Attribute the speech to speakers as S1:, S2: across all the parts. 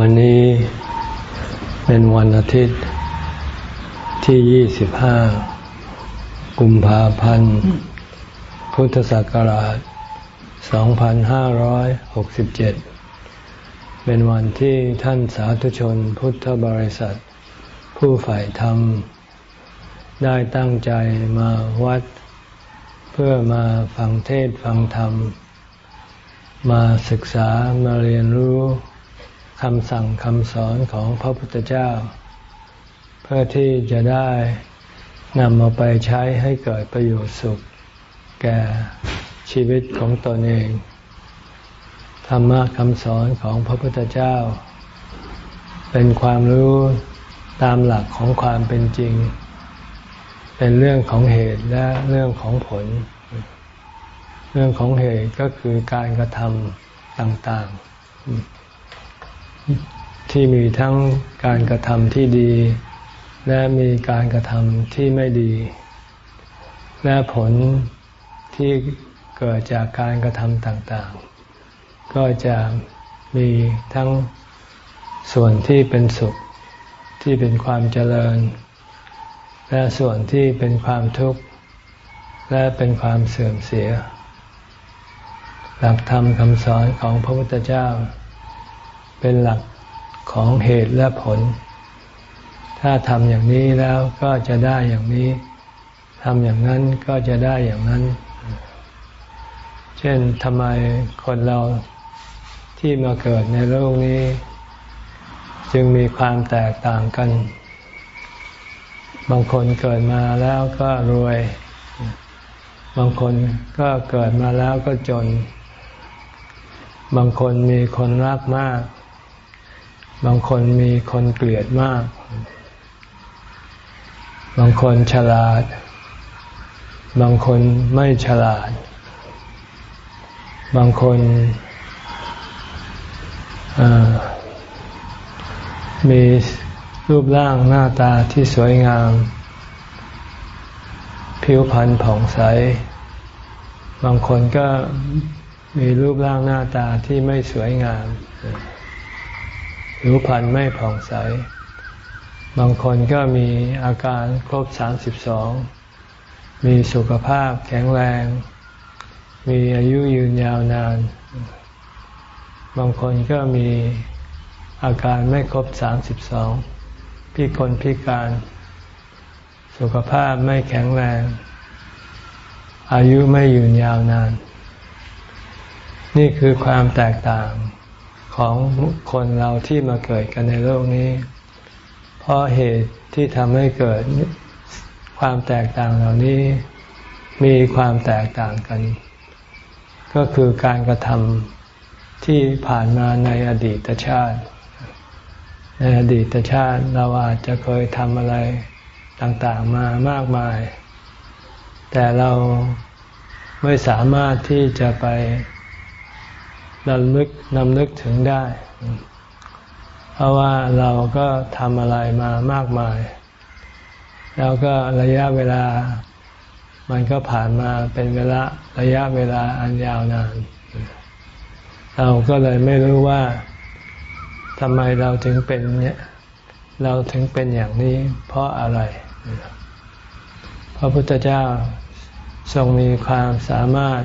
S1: วันนี้เป็นวันอาทิตย์ที่ 25 กุมภาพันธ์ พุทธศักราช 2567 เป็นวันที่ท่านสาธุชนพุทธบริษัท ผู้ฝ่ายธรรม ได้ตั้งใจมาวัด เพื่อมาฟังเทศฟังธรรม มาศึกษามาเรียนรู้ คำสั่งคำสอนของพระพุทธเจ้า เพื่อที่จะได้นำมาไปใช้ให้เกิดประโยชน์สุข แก่ชีวิตของตนเอง ธรรมะคำสอนของพระพุทธเจ้า เป็นความรู้ตามหลักของความเป็นจริง เป็นเรื่องของเหตุและเรื่องของผล เรื่องของเหตุก็คือการกระทำต่างๆ ที่มีทั้งการกระทำที่ดี และมีการกระทำที่ไม่ดี และผลที่เกิดจากการกระทำต่างๆ ก็จะมีทั้งส่วนที่เป็นสุขที่เป็นความเจริญ และส่วนที่เป็นความทุกข์ และเป็นความเสื่อมเสีย หลักธรรมคำสอนของพระพุทธเจ้า เป็นหลักของเหตุและผล ถ้าทำอย่างนี้แล้วก็จะได้อย่างนี้ทำอย่างนั้นก็จะได้อย่างนั้น เช่นทำไมคนเราที่มาเกิดในโลกนี้ จึงมีความแตกต่างกัน บางคนเกิดมาแล้วก็รวย บางคนก็เกิดมาแล้วก็จน บางคนมีคนรักมาก บางคนมีคนเกลียดมาก บางคนฉลาด บางคนไม่ฉลาด บางคนมีรูปร่างหน้าตาที่สวยงาม ผิวพรรณผ่องใส บางคนก็มีรูปร่างหน้าตาที่ไม่สวยงาม ผิวพรรณไม่ผ่องใส บางคนก็มีอาการครบสามสิบสองมีสุขภาพแข็งแรง มีอายุยืนยาวนาน บางคนก็มีอาการไม่ครบสามสิบสองพิคนพิการ สุขภาพไม่แข็งแรง อายุไม่ยืนยาวนาน นี่คือความแตกต่าง ของคนเราที่มาเกิดกันในโลกนี้ เพราะเหตุที่ทำให้เกิดความแตกต่างเหล่านี้มีความแตกต่างกัน ก็คือการกระทำที่ผ่านมาในอดีตชาติ ในอดีตชาติเราอาจจะเคยทำอะไรต่างๆมามากมาย แต่เราไม่สามารถที่จะไป นำนึกนำนึกถึงได้ เพราะว่าเราก็ทำอะไรมามากมาย แล้วก็ระยะเวลา มันก็ผ่านมาเป็นเวลาระยะเวลาอันยาวนาน เราก็เลยไม่รู้ว่าทำไมเราถึงเป็นเนี่ยเราถึงเป็นอย่างนี้เพราะอะไร พระพุทธเจ้าทรงมีความสามารถ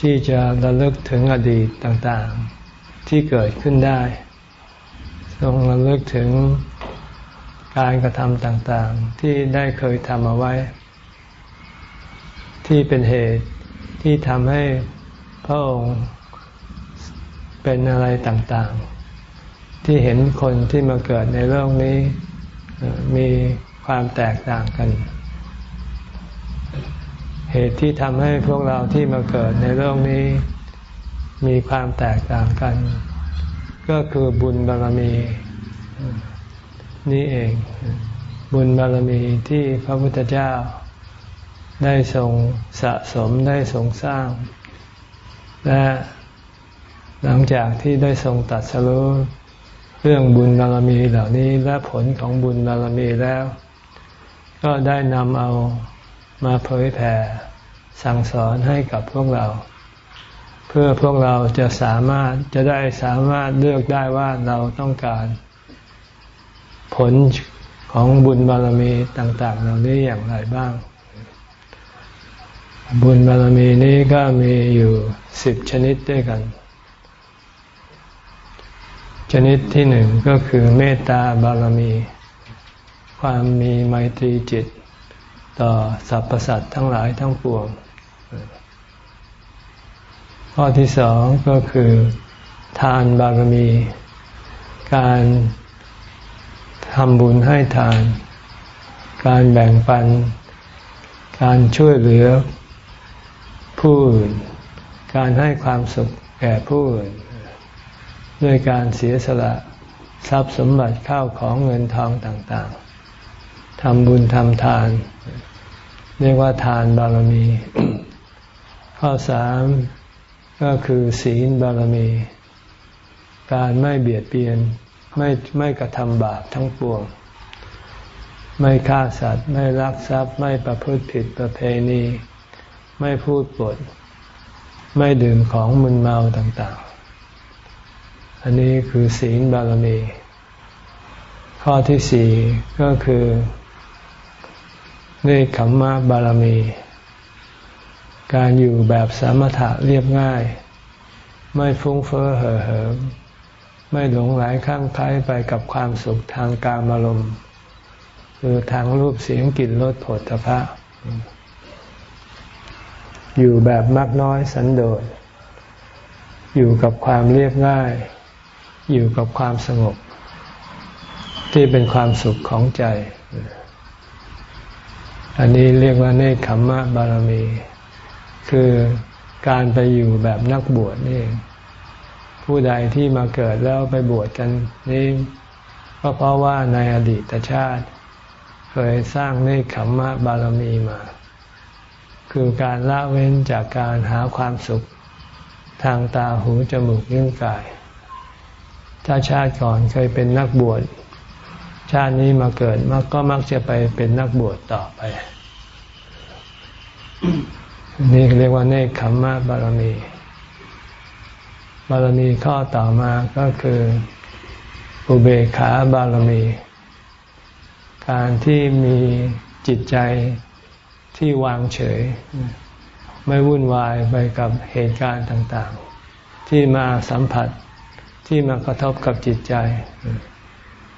S1: ที่จะระลึกถึงอดีตต่างๆ ที่เกิดขึ้นได้ ทรงระลึกถึงการกระทำต่างๆ ที่ได้เคยทำเอาไว้ ที่เป็นเหตุที่ทำให้พระองค์เป็นอะไรต่างๆ ที่เห็นคนที่มาเกิดในโลกนี้มีความแตกต่างกัน เหตุที่ทำให้พวกเราที่มาเกิดในโลกนี้ มีความแตกต่างกัน ก็คือบุญบารมี นี่เอง บุญบารมีที่พระพุทธเจ้า ได้ทรงสะสมได้ทรงสร้าง และหลังจากที่ได้ทรงตัดสรุเรื่องบุญบารมีเหล่านี้และผลของบุญบารมีแล้ว ก็ได้นำเอา มาเผยแผ่สั่งสอนให้กับพวกเรา เพื่อพวกเราจะสามารถจะได้สามารถเลือกได้ว่าเราต้องการ ผลของบุญบารมีต่างๆเหล่านี้อย่างไรบ้าง บุญบารมีนี้ก็มีอยู่สิบชนิดด้วยกัน ชนิดที่หนึ่งก็คือเมตตาบารมี ความมีไมตรีจิต ต่อสรรพสัตว์ทั้งหลายทั้งปวง ข้อที่สองก็คือทานบารมี การทำบุญให้ทาน การแบ่งปัน การช่วยเหลือผู้อื่น การให้ความสุขแก่ผู้อื่น ด้วยการเสียสละทรัพย์สมบัติข้าวของเงินทองต่างๆ ทำบุญทำทาน เรียกว่าทานบารมี ข้อสามก็คือศีลบารมี การไม่เบียดเบียนไม่ไม่กระทำบาปทั้งปวง ไม่ฆ่าสัตว์ ไม่ลักทรัพย์ ไม่ประพฤติผิดประเพณี ไม่พูดปด ไม่ดื่มของมึนเมาต่างๆ อันนี้คือศีลบารมี ข้อที่สี่ก็คือ เนคขมมะบารมี การอยู่แบบสมถะเรียบง่าย ไม่ฟุ้งเฟ้อเห่อเหิมไม่หลงไหลข้างคล้ายไปกับความสุขทางการอารมณ์คือทางรูปเสียงกลิ่นรสผลตภะอยู่แบบมากน้อยสันโดษ อยู่กับความเรียบง่าย อยู่กับความสงบ ที่เป็นความสุขของใจ อันนี้เรียกว่าเนคขมมะบารมี คือการไปอยู่แบบนักบวชนี่ ผู้ใดที่มาเกิดแล้วไปบวชกันนี่ก็เพราะว่าในอดีตชาติ เคยสร้างเนคขมมะบารมีมา คือการละเว้นจากการหาความสุข ทางตาหูจมูกนิ้วกาย ถ้าชาติก่อนเคยเป็นนักบวช ชาตินี้มาเกิดมักก็มักจะไปเป็นนักบวชต่อไป นี่เรียกว่าเนคขมมะบารมี บารมีข้อต่อมาก็คืออุเบกขาบารมี การที่มีจิตใจที่วางเฉย ไม่วุ่นวายไปกับเหตุการณ์ต่าง ๆ ที่มาสัมผัสที่มากระทบกับจิตใจ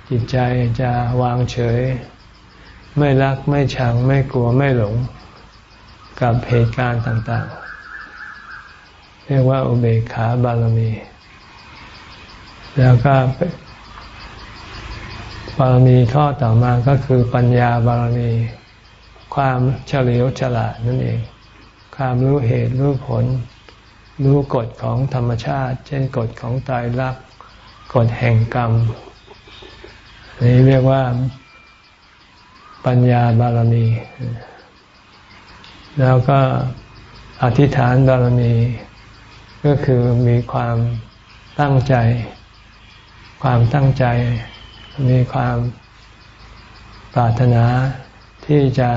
S1: จิตใจจะวางเฉย ไม่รักไม่ชังไม่กลัวไม่หลง กับเหตุการณ์ต่าง ๆ เรียกว่าอุเบกขาบารมี แล้วก็บารมีข้อต่อมาก็คือปัญญาบารมี ความเฉลียวฉลาดนั่นเอง ความรู้เหตุรู้ผล รู้กฎของธรรมชาติ เช่นกฎของตายรักกฎแห่งกรรม นี่เรียกว่าปัญญาบารมี แล้วก็อธิษฐานบารมี ก็คือมีความตั้งใจ ความตั้งใจ มีความปรารถนาที่จะ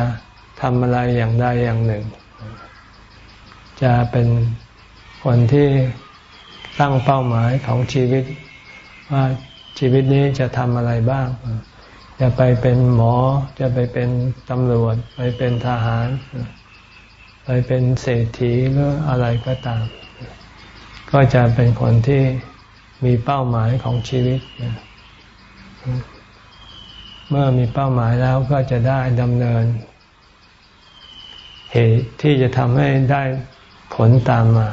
S1: ทำอะไรอย่างใดอย่างหนึ่ง จะเป็นคนที่ตั้งเป้าหมายของชีวิตว่า ชีวิตนี้จะทำอะไรบ้าง จะไปเป็นหมอ จะไปเป็นตำรวจ ไปเป็นทหาร ไปเป็นเศรษฐีหรืออะไรก็ตาม ก็จะเป็นคนที่มีเป้าหมายของชีวิต เมื่อมีเป้าหมายแล้วก็จะได้ดำเนิน เหตุที่จะทำให้ได้ผลตามมา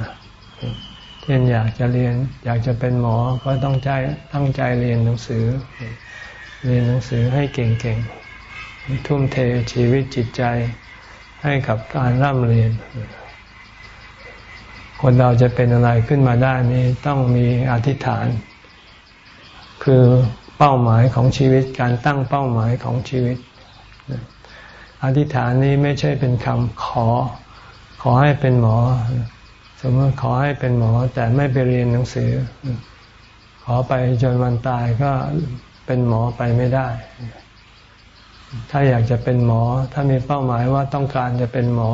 S1: ช่นอยากจะเรียน อยากจะเป็นหมอก็ต้องใจตั้งใจเรียนหนังสือ เรียนหนังสือให้เก่งๆ ทุ่มเทชีวิตจิตใจให้กับการร่ำเรียน คนเราจะเป็นอะไรขึ้นมาได้นี้ต้องมีอธิษฐาน คือเป้าหมายของชีวิตการตั้งเป้าหมายของชีวิต อธิษฐานนี้ไม่ใช่เป็นคำขอ ขอให้เป็นหมอ สมมติขอให้เป็นหมอแต่ไม่ไปเรียนหนังสือ ขอไปจนวันตายก็เป็นหมอไปไม่ได้ ถ้าอยากจะเป็นหมอ ถ้ามีเป้าหมายว่าต้องการจะเป็นหมอ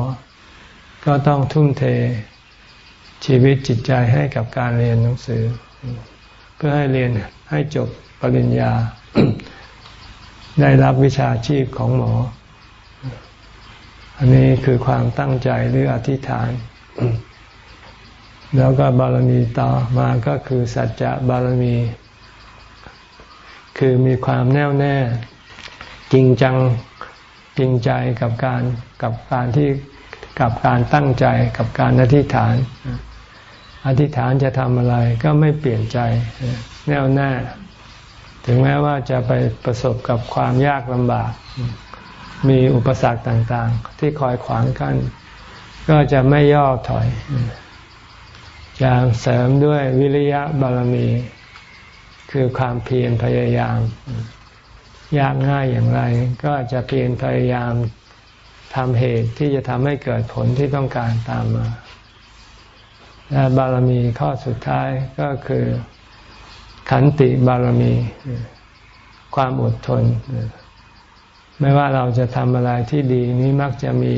S1: ก็ต้องทุ่มเทชีวิตจิตใจให้กับการเรียนหนังสือ เพื่อให้เรียนให้จบปริญญา ได้รับวิชาชีพของหมอ อันนี้คือความตั้งใจหรืออธิษฐาน แล้วก็บารมีต่อมาก็คือสัจจะบารมี คือมีความแน่วแน่ จริงจังจริงใจกับการกับการที่กับการตั้งใจกับการอธิษฐาน อธิษฐานจะทำอะไรก็ไม่เปลี่ยนใจแน่วแน่ ถึงแม้ว่าจะไปประสบกับความยากลำบาก มีอุปสรรคต่างๆ ที่คอยขวางกัน้นก็จะไม่ย่อถอย จะเสริมด้วยวิริยะบารมี คือความเพียรพยายาม ยากง่ายอย่างไร ก็จะเพียรพยายามทำเหตุที่จะทำให้เกิดผลที่ต้องการตามมา และบารมีข้อสุดท้ายก็คือขันติบารมี ความอดทน ไม่ว่าเราจะทำอะไรที่ดีนี้มักจะมี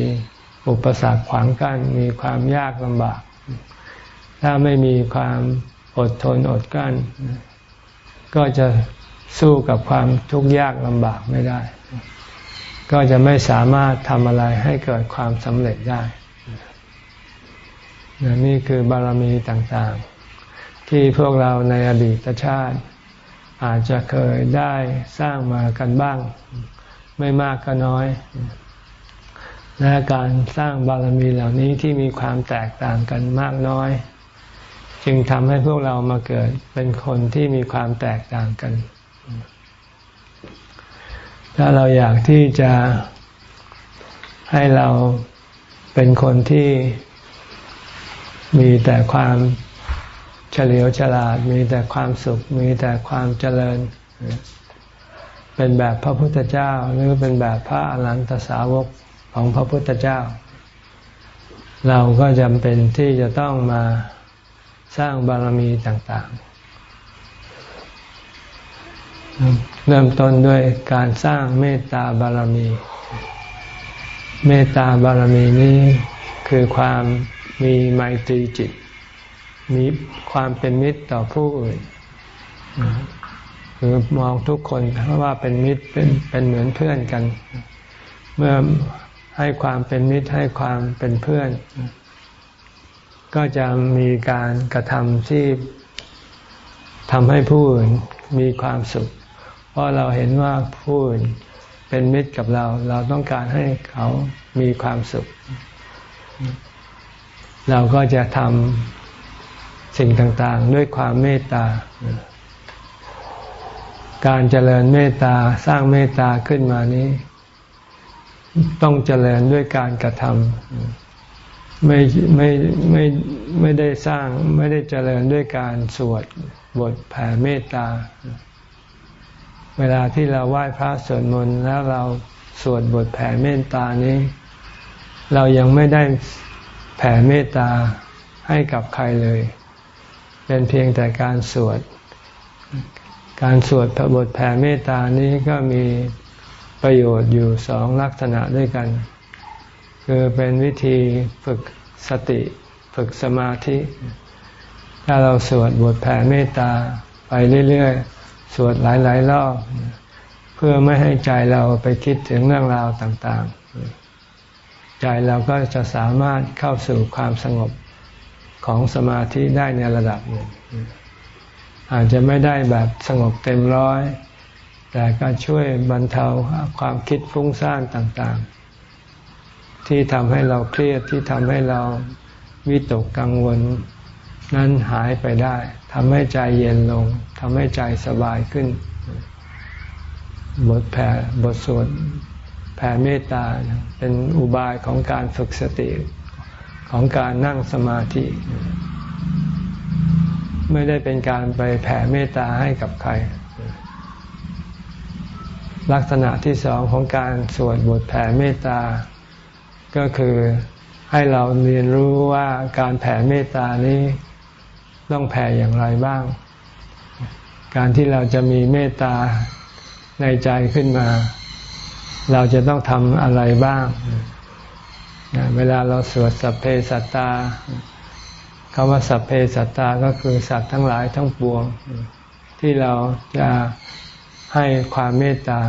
S1: อุปสรรคขวางกัน้นมีความยากลำบาก ถ้าไม่มีความอดทนอดกั้น ก็จะสู้กับความทุกข์ยากลำบากไม่ได้ ก็จะไม่สามารถทำอะไรให้เกิดความสำเร็จได้ นี่คือบารมีต่างๆ ที่พวกเราในอดีตชาติ อาจจะเคยได้สร้างมากันบ้าง ไม่มากก็น้อยและการสร้างบารมีเหล่านี้ที่มีความแตกต่างกันมากน้อย จึงทำให้พวกเรามาเกิดเป็นคนที่มีความแตกต่างกัน ถ้าเราอยากที่จะให้เราเป็นคนที่มีแต่ความเฉลียวฉลาด มีแต่ความสุข มีแต่ความเจริญ เป็นแบบพระพุทธเจ้า หรือเป็นแบบพระอรหันตสาวกของพระพุทธเจ้า เราก็จำเป็นที่จะต้องมา สร้างบารมีต่างๆ เริ่มต้นด้วยการสร้างเมตตาบารมี เมตตาบารมีนี้คือความมีไมตรีจิต มีความเป็นมิตรต่อผู้อื่นคือมองทุกคนว่าเป็นมิตรเป็นเป็นเหมือนเพื่อนกัน เมื่อให้ความเป็นมิตรให้ความเป็นเพื่อน ก็จะมีการกระทำที่ทำให้ผู้อื่นมีความสุข เพราะเราเห็นว่าผู้อื่นเป็นมิตรกับเรา เราต้องการให้เขามีความสุข เราก็จะทำสิ่งต่างๆ ด้วยความเมตตา การเจริญเมตตาสร้างเมตตาขึ้นมานี้ ต้องเจริญด้วยการกระทำ ไม่ไม่ไม่ไม่ได้สร้างไม่ได้เจริญด้วยการสวดบทแผ่เมตตา เวลาที่เราไหว้พระสวดมนต์แล้วเราสวดบทแผ่เมตตานี้ เรายังไม่ได้แผ่เมตตาให้กับใครเลย เป็นเพียงแต่การสวด การสวดพระบทแผ่เมตตานี้ก็มีประโยชน์อยู่สองลักษณะด้วยกัน คือเป็นวิธีฝึกสติฝึกสมาธิ ถ้าเราสวดบทแผ่เมตตาไปเรื่อยๆ สวดหลายๆรอบเพื่อไม่ให้ใจเราไปคิดถึงเรื่องราวต่างๆ ใจเราก็จะสามารถเข้าสู่ความสงบของสมาธิได้ในระดับหนึ่งอาจจะไม่ได้แบบสงบเต็มร้อย แต่ก็ช่วยบรรเทาความคิดฟุ้งซ่านต่างๆ ที่ทำให้เราเครียดที่ทำให้เราวิตกกังวล นั้นหายไปได้ทำให้ใจเย็นลงทำให้ใจสบายขึ้น บทแผ่บทสวดแผ่เมตตาเป็นอุบายของการฝึกสติของการนั่งสมาธิ ไม่ได้เป็นการไปแผ่เมตตาให้กับใคร ลักษณะที่สองของการสวดบทแผ่เมตตา ก็คือให้เราเรียนรู้ว่าการแผ่เมตตานี้ต้องแผ่อย่างไรบ้าง การที่เราจะมีเมตตาในใจขึ้นมา เราจะต้องทำอะไรบ้าง เวลาเราสวดสัพเพสัตตาคำว่าสัพเพสัตตาก็คือสัตว์ทั้งหลายทั้งปวง ที่เราจะให้ความเมตตา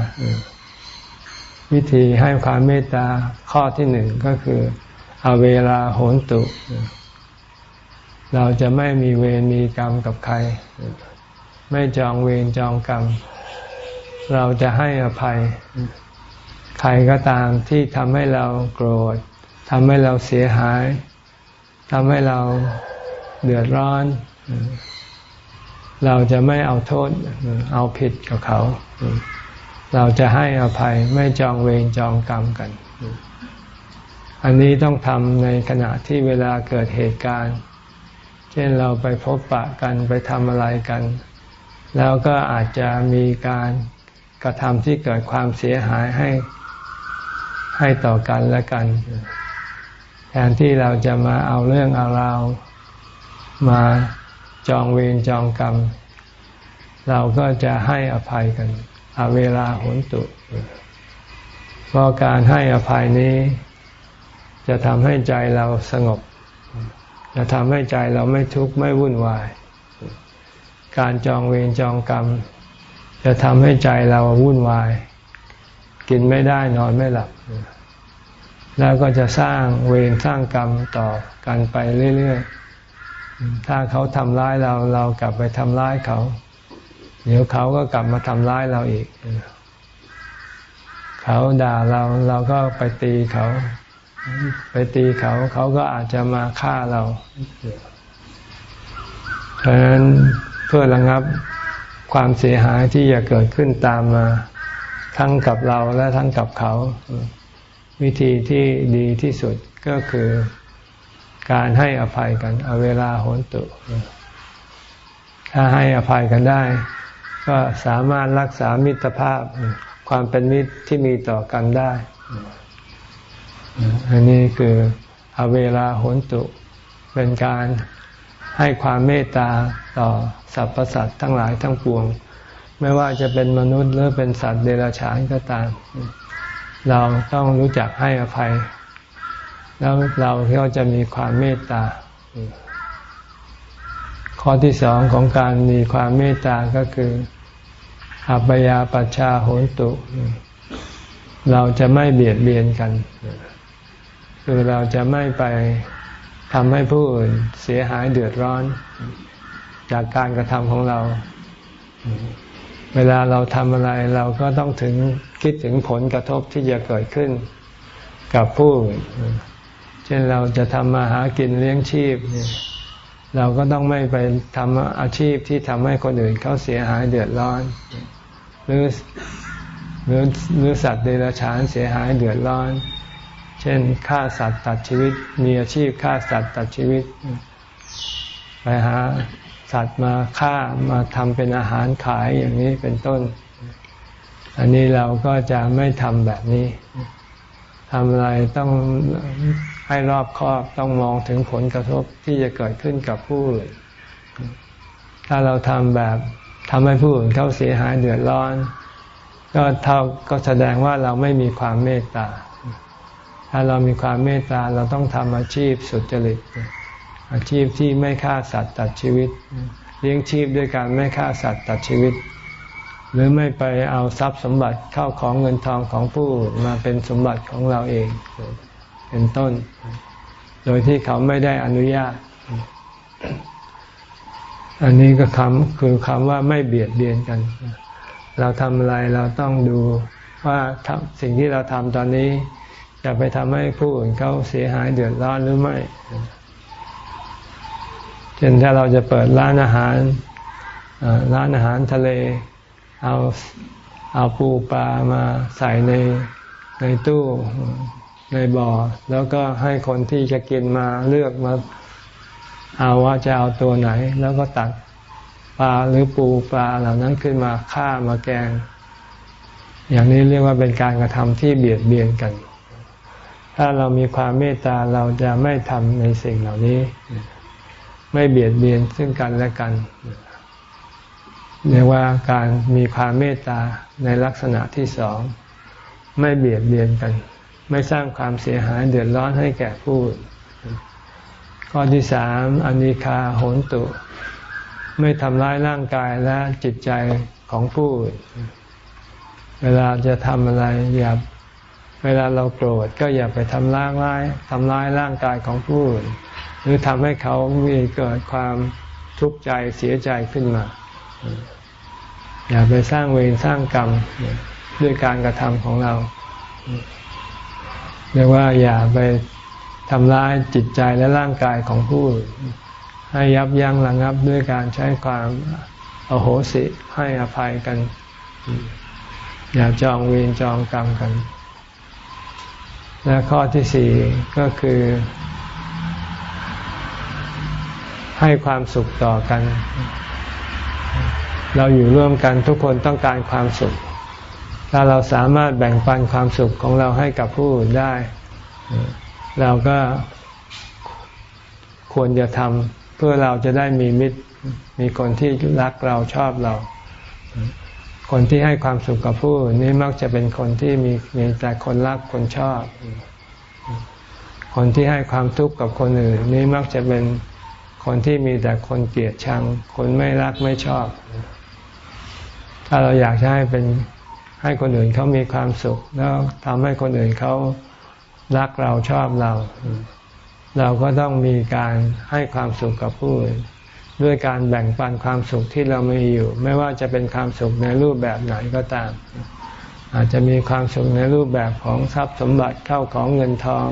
S1: วิธีให้ความเมตตาข้อที่หนึ่งก็คือเอาเวลาโหนตุ เราจะไม่มีเวรมีกรรมกับใคร ไม่จองเวรจองกรรม เราจะให้อภัย ใครก็ตามที่ทำให้เราโกรธทำให้เราเสียหายทำให้เราเดือดร้อน เราจะไม่เอาโทษ เอาผิดกับเขา เราจะให้อภัยไม่จองเวรจองกรรมกัน อันนี้ต้องทำในขณะที่เวลาเกิดเหตุการณ์ เช่นเราไปพบปะกันไปทำอะไรกัน แล้วก็อาจจะมีการกระทำที่เกิดความเสียหายให้ให้ต่อกันและกัน แทนที่เราจะมาเอาเรื่องเอาราวมาจองเวรจองกรรม เราก็จะให้อภัยกัน อเวลาหนตุเพราะการให้อภัยนี้ จะทำให้ใจเราสงบ จะทำให้ใจเราไม่ทุกข์ไม่วุ่นวาย การจองเวรจองกรรม จะทำให้ใจเราวุ่นวาย กินไม่ได้นอนไม่หลับ แล้วก็จะสร้างเวรสร้างกรรมต่อกันไปเรื่อยๆถ้าเขาทำร้ายเราเรากลับไปทำร้ายเขา เดี๋ยวเขาก็กลับมาทำร้ายเราอีก เขาด่าเราเราก็ไปตีเขา ไปตีเขา เขาก็อาจจะมาฆ่าเราเพราะฉะนั้นเพื่อระงับความเสียหายที่จะเกิดขึ้นตามมาทั้งกับเราและทั้งกับเขา วิธีที่ดีที่สุดก็คือการให้อภัยกัน เอาเวลาโหนตุ ถ้าให้อภัยกันได้ ก็สามารถรักษามิตรภาพความเป็นมิตรที่มีต่อกันได้ อันนี้คือเอาเวลาโหนตุ เป็นการให้ความเมตตาต่อสรรพสัตว์ทั้งหลายทั้งปวง ไม่ว่าจะเป็นมนุษย์หรือเป็นสัตว์เดรัจฉานก็ตาม เราต้องรู้จักให้อภัย แล้วเราก็จะมีความเมตตา ข้อที่สองของการมีความเมตตาก็คือ อัปยาปัชาโหตุ เราจะไม่เบียดเบียนกัน คือเราจะไม่ไปทำให้ผู้อื่นเสียหายเดือดร้อน จากการกระทำของเรา เวลาเราทำอะไรเราก็ต้องถึงคิดถึงผลกระทบที่จะเกิดขึ้นกับผู้เช่นเราจะทำมาหากินเลี้ยงชีพเนี่ยเราก็ต้องไม่ไปทำอาชีพที่ทำให้คนอื่นเขาเสียหายเดือดร้อน หรือหรือหรือสัตว์เดรัจฉานเสียหายเดือดร้อน เช่นฆ่าสัตว์ตัดชีวิต มีอาชีพฆ่าสัตว์ตัดชีวิต ไปหาสัตว์มาฆ่ามาทำเป็นอาหารขายอย่างนี้เป็นต้น อันนี้เราก็จะไม่ทำแบบนี้ทำอะไรต้องให้รอบคอบต้องมองถึงผลกระทบที่จะเกิดขึ้นกับผู้อื่นถ้าเราทำแบบ ทำให้ผู้อื่นเขาเสียหายเดือดร้อน ก็เท่าก็แสดงว่าเราไม่มีความเมตตา ถ้าเรามีความเมตตาเราต้องทำอาชีพสุจริต อาชีพที่ไม่ฆ่าสัตว์ตัดชีวิต เลี้ยงชีพด้วยการไม่ฆ่าสัตว์ตัดชีวิต หรือไม่ไปเอาทรัพย์สมบัติเข้าของเงินทองของผู้มาเป็นสมบัติของเราเอง เป็นต้น โดยที่เขาไม่ได้อนุญาต อันนี้ก็คำคือคำว่าไม่เบียดเบียนกัน เราทำอะไรเราต้องดูว่าสิ่งที่เราทำตอนนี้ จะไปทำให้ผู้อื่นเขาเสียหายเดือดร้อนหรือไม่เช่นถ้าเราจะเปิดร้านอาหารร้านอาหารทะเล เอาเอาปูปลามาใส่ในในตู้ในบ่อ แล้วก็ให้คนที่จะกินมาเลือกมา เอาว่าจะเอาตัวไหน แล้วก็ตักปลาหรือปูปลาเหล่านั้นขึ้นมาฆ่ามาแกง อย่างนี้เรียกว่าเป็นการกระทำที่เบียดเบียนกัน ถ้าเรามีความเมตตาเราจะไม่ทำในสิ่งเหล่านี้ ไม่เบียดเบียนซึ่งกันและกันเรียกว่าการมีความเมตตาในลักษณะที่สอง ไม่เบียดเบียนกัน ไม่สร้างความเสียหายเดือดร้อนให้แก่ผู้อื่น ข้อที่สามอนิคาโหนตุ ไม่ทำร้ายร่างกายและจิตใจของผู้อื่นเวลาจะทำอะไรอย่าเวลาเราโกรธก็อย่าไปทำร้ายร้ายทำร้ายร่างกายของผู้อื่นหรือทำให้เขามีเกิดความทุกข์ใจเสียใจขึ้นมา อย่าไปสร้างเวรสร้างกรรมด้วยการกระทำของเราเรียกว่าอย่าไป ทำร้ายจิตใจและร่างกายของผู้อื่นให้ยับยั้งระงับด้วยการใช้ความอโหสิให้อภัยกัน อย่าจองเวรจองกรรมกัน และข้อที่สี่ก็คือ ให้ความสุขต่อกัน เราอยู่ร่วมกันทุกคนต้องการความสุข ถ้าเราสามารถแบ่งปันความสุขของเราให้กับผู้อื่นได้ เราก็ควรจะทำเพื่อเราจะได้มีมิตร มีคนที่รักเราชอบเรา คนที่ให้ความสุขกับผู้นี้มักจะเป็นคนที่มีมีแต่คนรักคนชอบ คนที่ให้ความทุกข์กับคนอื่น นี้มักจะเป็นคนที่มีแต่คนเกลียดชัง คนไม่รักไม่ชอบ ถ้าเราอยากจะให้เป็นให้คนอื่นเขามีความสุข แล้วทำให้คนอื่นเขา รักเราชอบเรา เราก็ต้องมีการให้ความสุขกับผู้อื่นด้วยการแบ่งปันความสุขที่เรามีอยู่ ไม่ว่าจะเป็นความสุขในรูปแบบไหนก็ตาม อาจจะมีความสุขในรูปแบบของทรัพย์สมบัติเข้าของเงินทอง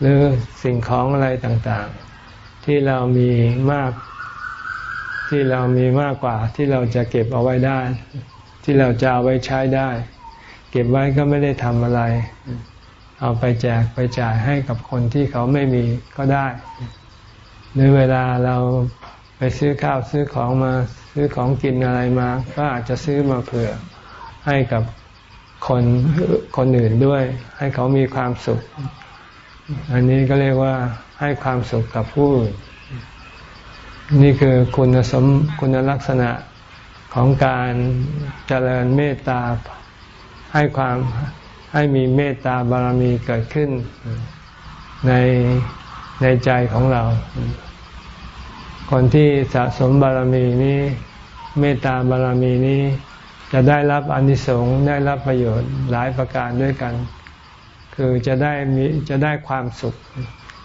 S1: หรือสิ่งของอะไรต่างๆ ที่เรามีมากที่เรามีมากกว่าที่เราจะเก็บเอาไว้ได้ ที่เราจะเอาไว้ใช้ได้ เก็บไว้ก็ไม่ได้ทำอะไร เอาไปแจกไปจ่ายให้กับคนที่เขาไม่มีก็ได้ หรือเวลาเราไปซื้อข้าวซื้อของมาซื้อของกินอะไรมา ก็อาจจะซื้อมาเผื่อให้กับคนคนอื่นด้วย ให้เขามีความสุข อันนี้ก็เรียกว่าให้ความสุขกับผู้อื่นนี่คือคุณสมคุณลักษณะของการเจริญเมตตาให้ความ ให้มีเมตตาบารมีเกิดขึ้นในในใจของเรา คนที่สะสมบารมีนี้ เมตตาบารมีนี้ จะได้รับอนิสงส์ได้รับประโยชน์หลายประการด้วยกัน คือจะได้มีจะได้ความสุข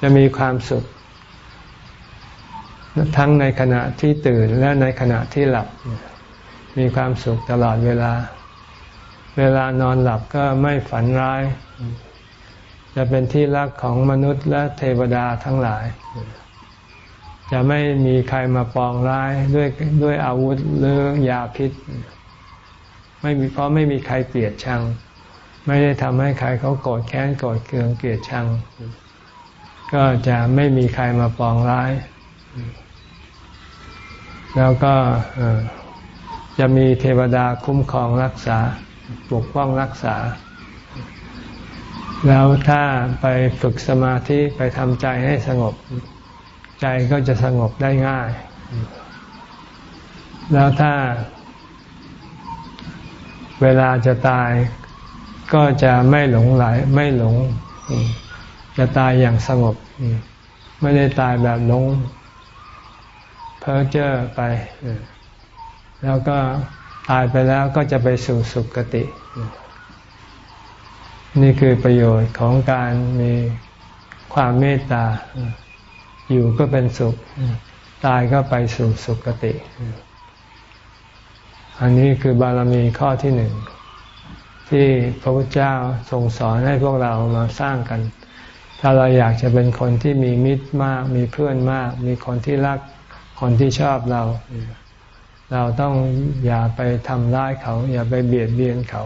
S1: จะมีความสุข ทั้งในขณะที่ตื่นและในขณะที่หลับ มีความสุขตลอดเวลา เวลานอนหลับก็ไม่ฝันร้าย จะเป็นที่รักของมนุษย์และเทวดาทั้งหลาย จะไม่มีใครมาปองร้ายด้วยด้วยอาวุธหรือยาพิษ ไม่มีเพราะไม่มีใครเกลียดชัง ไม่ได้ทำให้ใครเขาโกรธแค้นโกรธเคืองเกลียดชัง ก็จะไม่มีใครมาปองร้าย แล้วก็จะมีเทวดาคุ้มครองรักษา ปกป้องรักษา แล้วถ้าไปฝึกสมาธิไปทำใจให้สงบ ใจก็จะสงบได้ง่าย แล้วถ้า เวลาจะตายก็จะไม่หลงไหลไม่หลง จะตายอย่างสงบ ไม่ได้ตายแบบหลงเพ้อเจ้อไป แล้วก็ ตายไปแล้วก็จะไปสู่สุคติ นี่คือประโยชน์ของการมีความเมตตา อยู่ก็เป็นสุข ตายก็ไปสู่สุคติ อันนี้คือบารมีข้อที่หนึ่ง ที่พระพุทธเจ้าทรงสอนให้พวกเรามาสร้างกัน ถ้าเราอยากจะเป็นคนที่มีมิตรมาก มีเพื่อนมาก มีคนที่รัก คนที่ชอบเรา เราต้องอย่าไปทำร้ายเขา อย่าไปเบียดเบียนเขา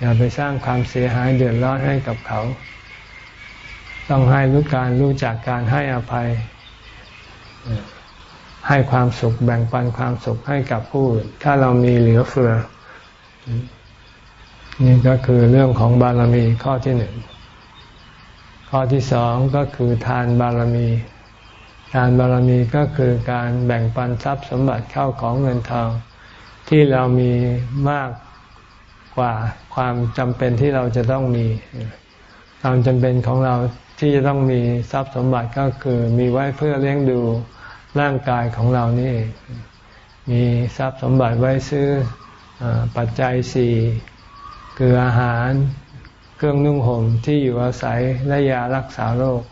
S1: อย่าไปสร้างความเสียหายเดือดร้อนให้กับเขา ต้องให้รู้การรู้จักการให้อภัย ให้ความสุขแบ่งปันความสุขให้กับผู้อื่นถ้าเรามีเหลือเฟือ นี่ก็คือเรื่องของบารมีข้อที่หนึ่งข้อที่สองก็คือทานบารมี ทานบารมีก็คือการแบ่งปันทรัพย์สมบัติเข้าของเงินทอง ที่เรามีมากกว่าความจำเป็นที่เราจะต้องมี ความจำเป็นของเราที่จะต้องมีทรัพย์สมบัติก็คือมีไว้เพื่อเลี้ยงดูร่างกายของเรานี่เองมีทรัพย์สมบัติไว้ซื้ออปัจจัยสี่คืออาหาร เครื่องนุ่งห่มที่อยู่อาศัยและยารักษาโรค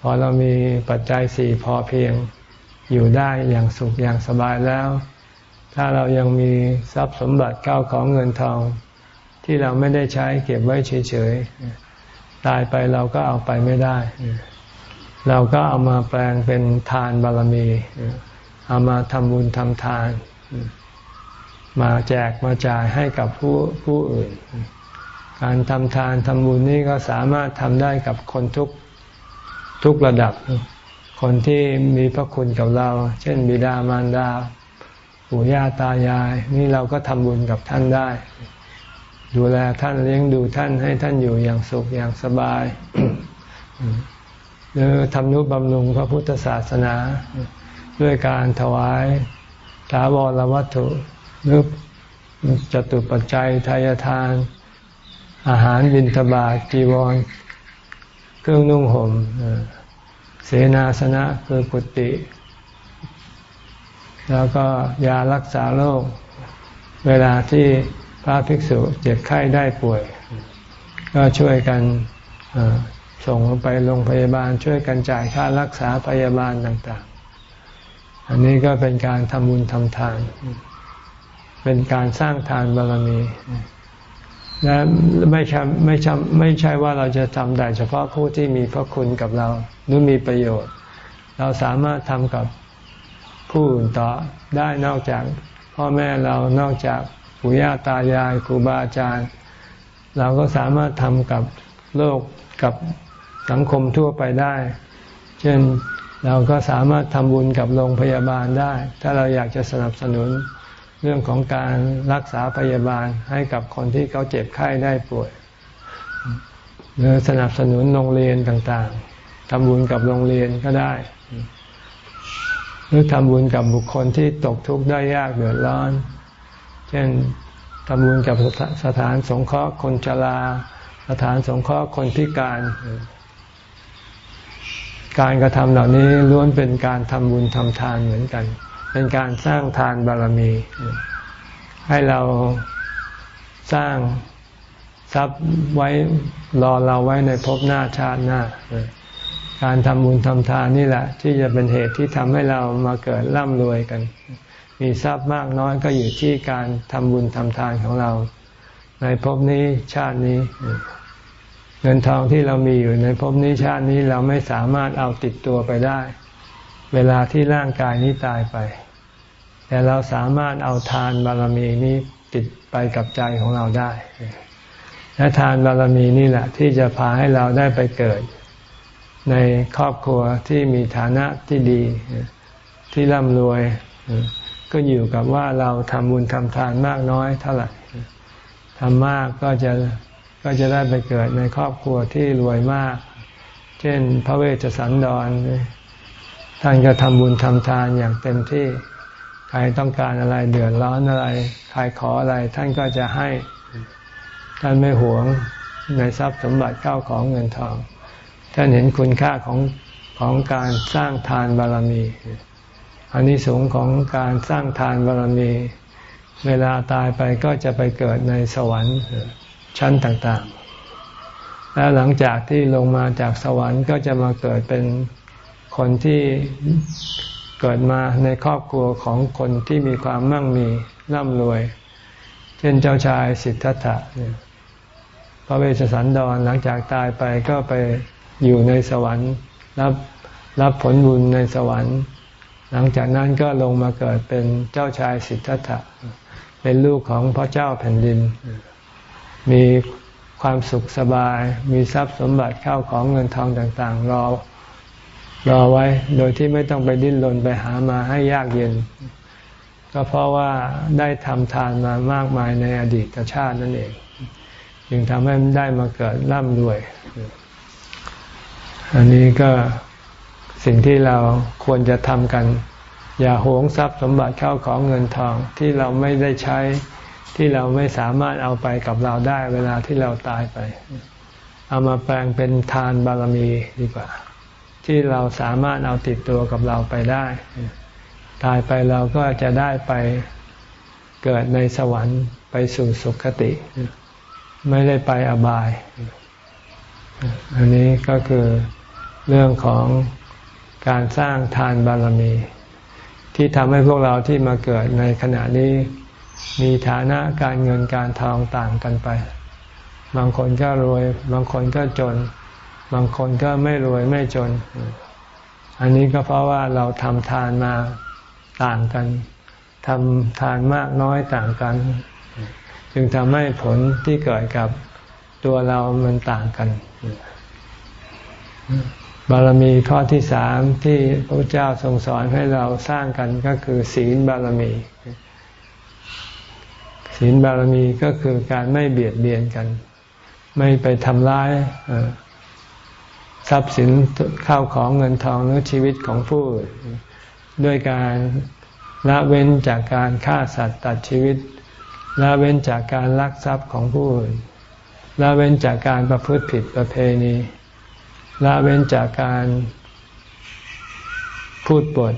S1: พอเรามีปัจจัยสี่พอเพียงอยู่ได้อย่างสุขอย่างสบายแล้ว ถ้าเรายังมีทรัพย์สมบัติเก้าของเงินทอง ที่เราไม่ได้ใช้เก็บไว้เฉยๆตายไปเราก็เอาไปไม่ได้ เราก็เอามาแปลงเป็นทานบารมี เอามาทำบุญทำทาน มาแจกมาจ่ายให้กับผู้ผู้อื่น การทำทานทำบุญนี่ก็สามารถทำได้กับคนทุก ทุกระดับ คนที่มีพระคุณกับเรา เช่น บิดามารดาปู่ย่าตายาย นี่เราก็ทำบุญกับท่านได้ ดูแลท่านเลี้ยงดูท่านให้ท่านอยู่อย่างสุขอย่างสบาย หรือทำนุบำรุงพระพุทธศาสนา ด้วยการถวายถาวรวัตถุหรือจตุปัจจัยทายทาน อาหารบิณฑบาตจีวร รื่องนุ่งห่มเสนาสนะคือกุฏิ แล้วก็ยารักษาโรค เวลาที่พระภิกษุเจ็บไข้ได้ป่วย ก็ช่วยกันส่งไปโรงพยาบาลช่วยกันจ่ายค่ารักษาพยาบาลต่างๆ อันนี้ก็เป็นการทำบุญทำทาน เป็นการสร้างทานบารมี และไม่ใช่ไม่ใช่ไม่ใช่ว่าเราจะทำได้เฉพาะผู้ที่มีพระคุณกับเราหรือมีประโยชน์ เราสามารถทำกับผู้อื่นต่อได้นอกจากพ่อแม่เรานอกจากปู่ย่าตายายครูบาอาจารย์ เราก็สามารถทำกับโลกกับสังคมทั่วไปได้ เช่นเราก็สามารถทำบุญกับโรงพยาบาลได้ ถ้าเราอยากจะสนับสนุน เรื่องของการรักษาพยาบาลให้กับคนที่เขาเจ็บไข้ได้ป่วย หรือสนับสนุนโรงเรียนต่างๆทำบุญกับโรงเรียนก็ได้ หรือทำบุญกับบุคคลที่ตกทุกข์ได้ยากเดือดร้อน เช่นทำบุญกับสถานสงเคราะห์คนชราสถานสงเคราะห์คนพิการ การกระทำเหล่านี้ล้วนเป็นการทำบุญทำทานเหมือนกัน เป็นการสร้างทานบารมี ให้เราสร้างทรัพย์ไว้รอเราไว้ในภพหน้าชาติหน้า การทำบุญทำทานนี่แหละ ที่จะเป็นเหตุที่ทำให้เรามาเกิดร่ำรวยกัน มีทรัพย์มากน้อยก็อยู่ที่การทำบุญทำทานของเรา ในภพนี้ชาตินี้ เงินทองที่เรามีอยู่ในภพนี้ชาตินี้เราไม่สามารถเอาติดตัวไปได้ เวลาที่ร่างกายนี้ตายไป แต่เราสามารถเอาทานบารมีนี้ติดไปกับใจของเราได้ และทานบารมีนี่แหละ ที่จะพาให้เราได้ไปเกิด ในครอบครัวที่มีฐานะที่ดี ที่ร่ำรวย ก็อยู่กับว่าเราทำบุญทำทานมากน้อยเท่าไหร่ทำมากก็จะก็จะได้ไปเกิดในครอบครัวที่รวยมาก เช่นพระเวชสันดร ท่านก็ทำบุญทำทานอย่างเต็มที่ ใครต้องการอะไรเดือดร้อนอะไร ใครขออะไร ท่านก็จะให้ ท่านไม่หวงในทรัพย์สมบัติเข้าของเงินทอง ท่านเห็นคุณค่าของของการสร้างทานบารมีอันนี้สงของการสร้างทานบารมี เวลาตายไปก็จะไปเกิดในสวรรค์ชั้นต่างๆ แล้วหลังจากที่ลงมาจากสวรรค์ก็จะมาเกิดเป็น คนที่เกิดมาในครอบครัวของคนที่มีความมั่งมีร่ำรวย เช่นเจ้าชายสิทธัตถะพระเวชสันดรหลังจากตายไปก็ไปอยู่ในสวรรค์รับรับผลบุญในสวรรค์ หลังจากนั้นก็ลงมาเกิดเป็นเจ้าชายสิทธัตถะ เป็นลูกของพระเจ้าแผ่นดิน มีความสุขสบาย มีทรัพย์สมบัติเข้าของเงินทองต่างๆรอ รอไว้โดยที่ไม่ต้องไปดิ้นรนไปหามาให้ยากเย็น ก็เพราะว่าได้ทำทานมามากมายในอดีตชาตินั่นเอง จึงทำให้ได้มาเกิดร่ำรวย อันนี้ก็สิ่งที่เราควรจะทำกัน อย่าหวงทรัพย์สมบัติเข้าของเงินทองที่เราไม่ได้ใช้ที่เราไม่สามารถเอาไปกับเราได้เวลาที่เราตายไป เอามาแปลงเป็นทานบารมีดีกว่า ที่เราสามารถเอาติดตัวกับเราไปได้ ตายไปเราก็จะได้ไปเกิดในสวรรค์ไปสู่สุคติ ไม่ได้ไปอบาย อันนี้ก็คือเรื่องของการสร้างทานบารมี ที่ทำให้พวกเราที่มาเกิดในขณะนี้ มีฐานะการเงินการทองต่างกันไป บางคนก็รวย บางคนก็จน บางคนก็ไม่รวยไม่จน อันนี้ก็เพราะว่าเราทำทานมาต่างกันทำทานมากน้อยต่างกัน จึงทำให้ผลที่เกิดกับตัวเรามันต่างกัน บารมีข้อที่สามที่พระเจ้าทรงสอนให้เราสร้างกันก็คือศีลบารมี ศีลบารมีก็คือการไม่เบียดเบียนกัน ไม่ไปทำร้าย ทรัพย์สินข้าวของเงินทองหรือชีวิตของผู้อื่นด้วยการละเว้นจากการฆ่าสัตว์ตัดชีวิตละเว้นจากการลักทรัพย์ของผู้อื่นละเว้นจากการประพฤติผิดประเพณีละเว้นจากการพูดปด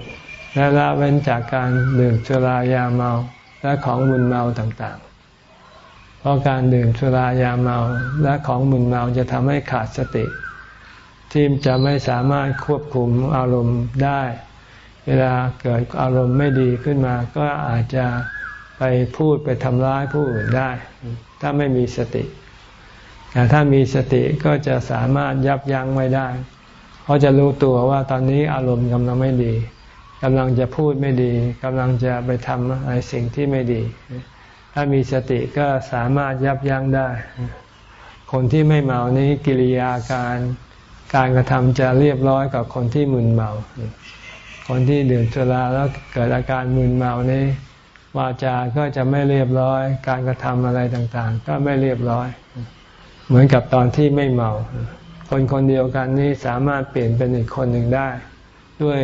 S1: และละเว้นจากการดื่มสุรายาเมาและของมึนเมาต่างๆ เพราะการดื่มสุรายาเมาและของมึนเมาจะทำให้ขาดสติ ที่จะไม่สามารถควบคุมอารมณ์ได้ เวลาเกิดอารมณ์ไม่ดีขึ้นมา ก็อาจจะไปพูดไปทำร้ายผู้อื่นได้ ถ้าไม่มีสติ แต่ถ้ามีสติก็จะสามารถยับยั้งไว้ได้ เพราะจะรู้ตัวว่าตอนนี้อารมณ์กำลังไม่ดีกำลังจะพูดไม่ดีกำลังจะไปทำอะไรสิ่งที่ไม่ดี ถ้ามีสติก็สามารถยับยั้งได้ คนที่ไม่เมานี้กิริยาการ การกระทำจะเรียบร้อยกับคนที่มึนเมา คนที่ดื่มสุราแล้วเกิดอาการมึนเมานี้วาจาก็จะไม่เรียบร้อย การกระทำอะไรต่างๆ ก็ไม่เรียบร้อย เหมือนกับตอนที่ไม่เมา คนคนเดียวกันนี้สามารถเปลี่ยนเป็นอีกคนหนึ่งได้ ด้วย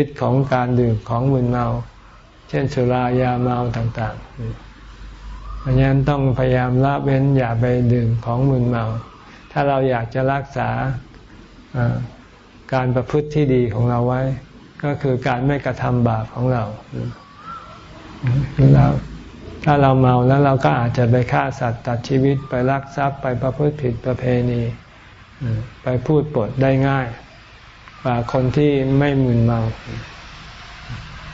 S1: ฤทธิ์ของการดื่มของมึนเมา เช่นสุรายาเมาต่างๆเพราะฉะนั้นต้องพยายามละเว้นอย่าไปดื่มของมึนเมา ถ้าเราอยากจะรักษา การประพฤติที่ดีของเราไว้ ก็คือการไม่กระทำบาปของเราเราถ้าเราเมาแล้วเราก็อาจจะไปฆ่าสัตว์ตัดชีวิตไปลักทรัพย์ไปประพฤติผิดประเพณีไปพูดปดได้ง่ายกว่าคนที่ไม่มึนเมา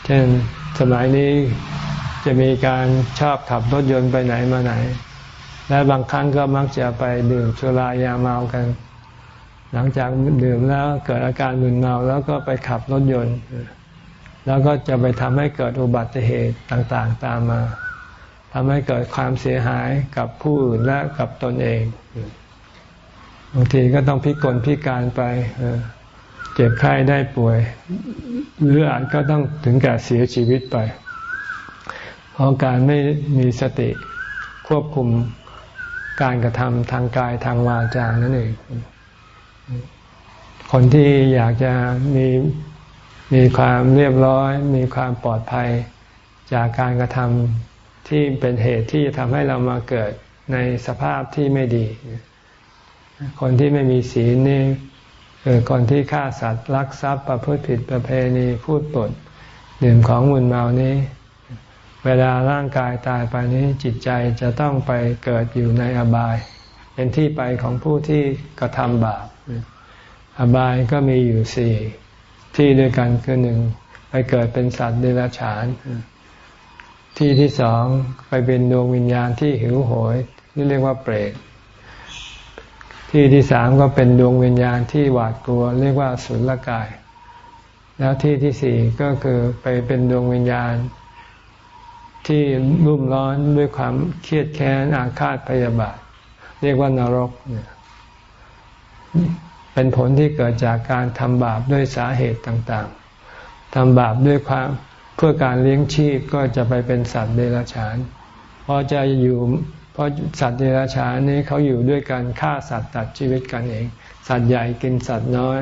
S1: เช่นสมัยนี้จะมีการชอบขับรถยนต์ไปไหนมาไหน และบางครั้งก็มักจะไปดื่มสุรายาเมากัน หลังจากดื่มแล้วเกิดอาการมึนเมาแล้วก็ไปขับรถยนต์ แล้วก็จะไปทำให้เกิดอุบัติเหตุต่างๆตามมาทำให้เกิดความเสียหายกับผู้อื่นและกับตนเองบางทีก็ต้องพิกลพิการไปเจ็บไข้ได้ป่วย หรืออาจก็ต้องถึงแก่เสียชีวิตไป เพราะการไม่มีสติควบคุมการกระทำทางกายทางวาจานั่นเอง คนที่อยากจะมีมีความเรียบร้อย มีความปลอดภัยจากการกระทำที่เป็นเหตุที่จะทำให้เรามาเกิดในสภาพที่ไม่ดี คนที่ไม่มีศีลนี่คือคนที่ฆ่าสัตว์ลักทรัพย์ประพฤติผิดประเพณีพูดปดดื่มของมุนเมานี้ เวลาร่างกายตายไปนี้จิตใจจะต้องไปเกิดอยู่ในอบาย เป็นที่ไปของผู้ที่กระทำบาป อบายก็มีอยู่สี่ที่ด้วยกันคือหนึ่งไปเกิดเป็นสัตว์เดรัจฉาน ที่ที่สองไปเป็นดวงวิญญาณที่หิวโหยนี่เรียกว่าเปรตที่ที่สามก็เป็นดวงวิญญาณที่หวาดกลัว เรียกว่าสุลกาย แล้วที่ที่สี่ก็คือไปเป็นดวงวิญญาณ ที่รุ่มร้อนด้วยความเครียดแค้นอาฆาตพยาบาท เรียกว่านรก เป็นผลที่เกิดจากการทำบาปด้วยสาเหตุต่างๆทำบาปด้วยความเพื่อการเลี้ยงชีพก็จะไปเป็นสัตว์เดรัจฉานเพราะจะอยู่เพราะสัตว์เดรัจฉานนี้เขาอยู่ด้วยการฆ่าสัตว์ตัดชีวิตกันเอง สัตว์ใหญ่กินสัตว์น้อย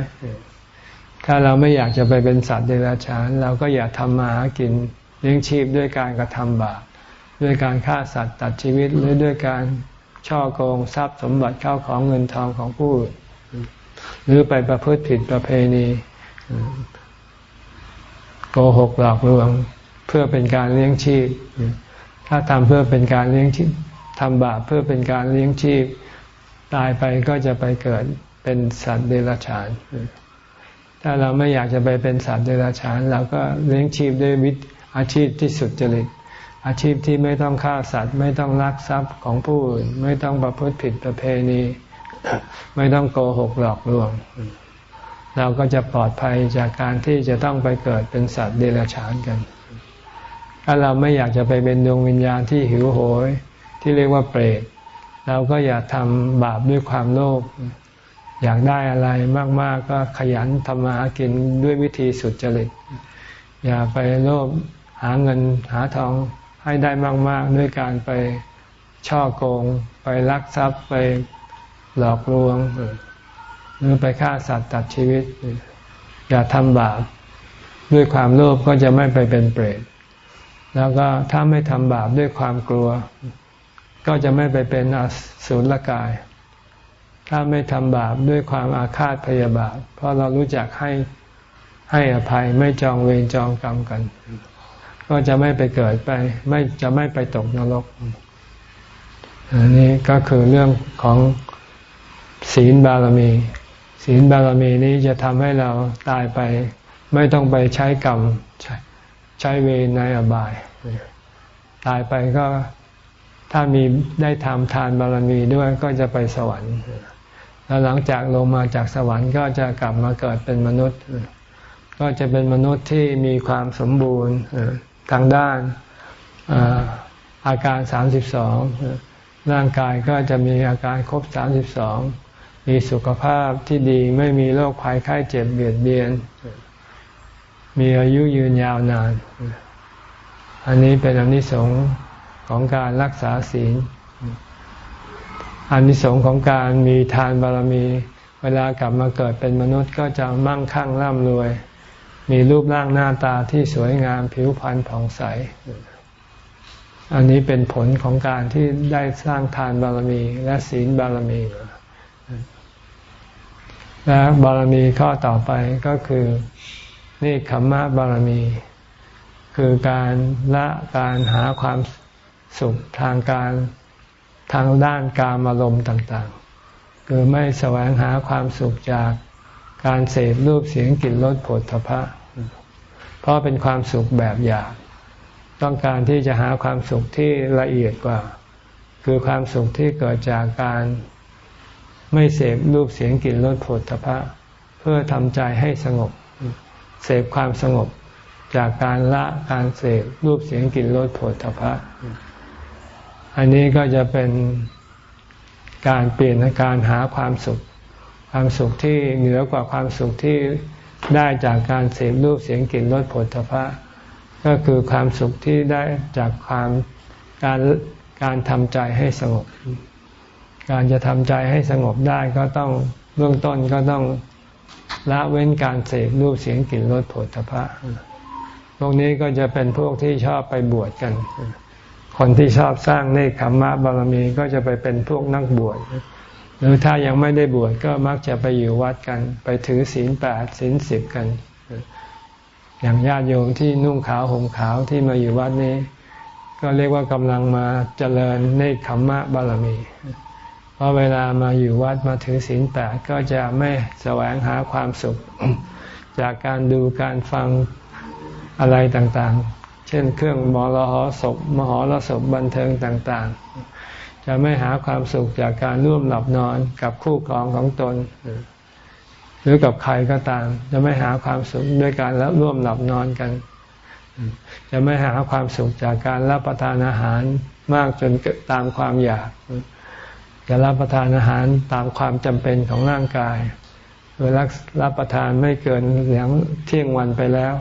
S1: ถ้าเราไม่อยากจะไปเป็นสัตว์เดรัจฉาน เราก็อย่าทำมาหากินเลี้ยงชีพด้วยการกระทำบาปด้วยการฆ่าสัตว์ตัดชีวิตหรือด้วยการช่อโกงทรัพย์สมบัติเข้าของเงินทองของผู้อื่น หรือไปประพฤติผิดประเพณีโกหกหลอกลวงเพื่อเป็นการเลี้ยงชีพ ถ้าทำเพื่อเป็นการเลี้ยงชีพทำบาปเพื่อเป็นการเลี้ยงชีพ ตายไปก็จะไปเกิดเป็นสัตว์เดรัจฉาน ถ้าเราไม่อยากจะไปเป็นสัตว์เดรัจฉานเราก็เลี้ยงชีพด้วยวิอาชีพที่สุดจริต อาชีพที่ไม่ต้องฆ่าสัตว์ ไม่ต้องลักทรัพย์ของผู้อื่น ไม่ต้องประพฤติผิดประเพณี ไม่ต้องโกหกหลอกลวง เราก็จะปลอดภัยจากการที่จะต้องไปเกิดเป็นสัตว์เดรัจฉานกัน ถ้าเราไม่อยากจะไปเป็นดวงวิญญาณที่หิวโหย ที่เรียกว่าเปรตเราก็อย่าทำบาปด้วยความโลภอยากได้อะไรมาก ๆ ก็ขยันทำมาหากินด้วยวิธีสุดจริต อย่าไปโลภหาเงินหาทองให้ได้มาก ๆ ด้วยการไปช่อโกง ไปลักทรัพย์ไป หลอกลวง หรือไปฆ่าสัตว์ตัดชีวิต อย่าทำบาปด้วยความโลภก็จะไม่ไปเป็นเปรต แล้วก็ถ้าไม่ทำบาปด้วยความกลัว ก็จะไม่ไปเป็นอสุรกาย ถ้าไม่ทำบาปด้วยความอาฆาตพยาบาท เพราะเรารู้จักให้ให้อภัยไม่จองเวรจองกรรมกัน ก็จะไม่ไปเกิดไป ไม่จะไม่ไปตกนรกอันนี้ก็คือเรื่องของ ศีลบารมี ศีลบารมีนี้จะทำให้เราตายไป ไม่ต้องไปใช้กรรมใช้ใชเวรในอบาย ตายไปก็ถ้ามีได้ทำทานบารมีด้วยก็จะไปสวรรค์แล้วหลังจากลงมาจากสวรรค์ก็จะกลับมาเกิดเป็นมนุษย์ ก็จะเป็นมนุษย์ที่มีความสมบูรณ์ทางด้านอาการสามสิบสองร่างกายก็จะมีอาการครบสา มีสุขภาพที่ดีไม่มีโรคภัยไข้เจ็บเบียดเบียน มีอายุยืนยาวนาน อันนี้เป็นอนิสงส์ของการรักษาศีลอานิสงส์ของการมีทานบารมี เวลากลับมาเกิดเป็นมนุษย์ก็จะมั่งคั่งร่ำรวย มีรูปร่างหน้าตาที่สวยงามผิวพรรณผ่องใส อันนี้เป็นผลของการที่ได้สร้างทานบารมีและศีลบารมี และบารมีข้อต่อไปก็คือนี่ขมมะบารมี คือการละการหาความสุขทางการทางด้านการอารมณ์ต่างๆ คือไม่แสวงหาความสุขจากการเสพรูปเสียงกลิ่นรสผลทพะเพราะเป็นความสุขแบบอยาก ต้องการที่จะหาความสุขที่ละเอียดกว่า คือความสุขที่เกิดจากการ ไม่เสพรูปเสียงกลิ่นรสผลทพะเพื่อทำใจให้สงบ เสพความสงบจากการละการเสพรูปเสียงกลิ่นรสผลทพะอันนี้ก็จะเป็นการเปลี่ยนการหาความสุข ความสุขที่เหนือกว่าความสุขที่ได้จากการเสพรูปเสียงกลิ่นรสผลทพะก็คือความสุขที่ได้จากความการการทำใจให้สงบ การจะทำใจให้สงบได้ก็ต้องเบื้องต้นก็ต้องละเว้นการเสพรูปเสียงกลิ่นรสผลทพะพวกนี้ก็จะเป็นพวกที่ชอบไปบวชกัน คนที่ชอบสร้างเนคขมมะบารมีก็จะไปเป็นพวกนักบวชหรือถ้ายังไม่ได้บวชก็มักจะไปอยู่วัดกัน ไปถือศีลแปดศีลสิบกัน อย่างญาติโยมที่นุ่งขาวห่มขาวที่มาอยู่วัดนี้ ก็เรียกว่ากำลังมาเจริญเนคขมมะบารมี พราะเวลามาอยู่วัดมาถือศีลแปดก็จะไม่แสวงหาความสุข จากการดูการฟังอะไรต่างๆ เช่นเครื่องมรหศพมหรสพบันเทิงต่างๆ จะไม่หาความสุขจากการร่วมหลับนอนกับคู่ครองของตน หรือกับใครก็ตาม จะไม่หาความสุขด้วยการร่วมหลับนอนกัน จะไม่หาความสุขจากการรับประทานอาหารมากจนตามความอยาก จะรับประทานอาหารตามความจำเป็นของร่างกายเวลารับประทานไม่เกินหลังเที่ยงวันไปแล้ว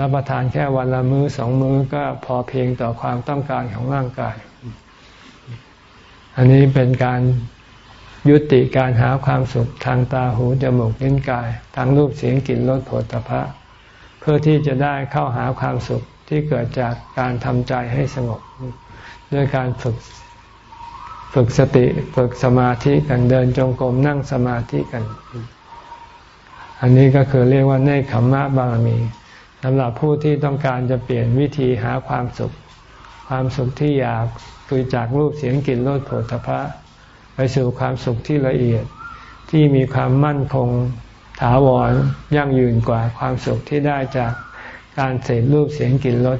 S1: รับประทานแค่วันละมือ้อสองมื้อก็พอเพียงต่อความต้องการของร่างกาย อันนี้เป็นการยุติการหาความสุขทางตาหูจมูกลิ้นกาย ทางรูปเสียงกลิ่นรสผลิตภัณฑ์เพื่อที่จะได้เข้าหาความสุขที่เกิดจากการทำใจให้สงบ ด้วยการฝึก ฝึกสติฝึกสมาธิกันเดินจงกรมนั่งสมาธิกัน อันนี้ก็คือเรียกว่าเนคขมมะบารมีสำหรับผู้ที่ต้องการจะเปลี่ยนวิธีหาความสุข ความสุขที่อยากคือจากรูปเสียงกลิ่นรสผลพระไปสู่ความสุขที่ละเอียดที่มีความมั่นคงถาวรยั่งยืนกว่าความสุขที่ได้จากการเสพรูปเสียงกลิ่นรส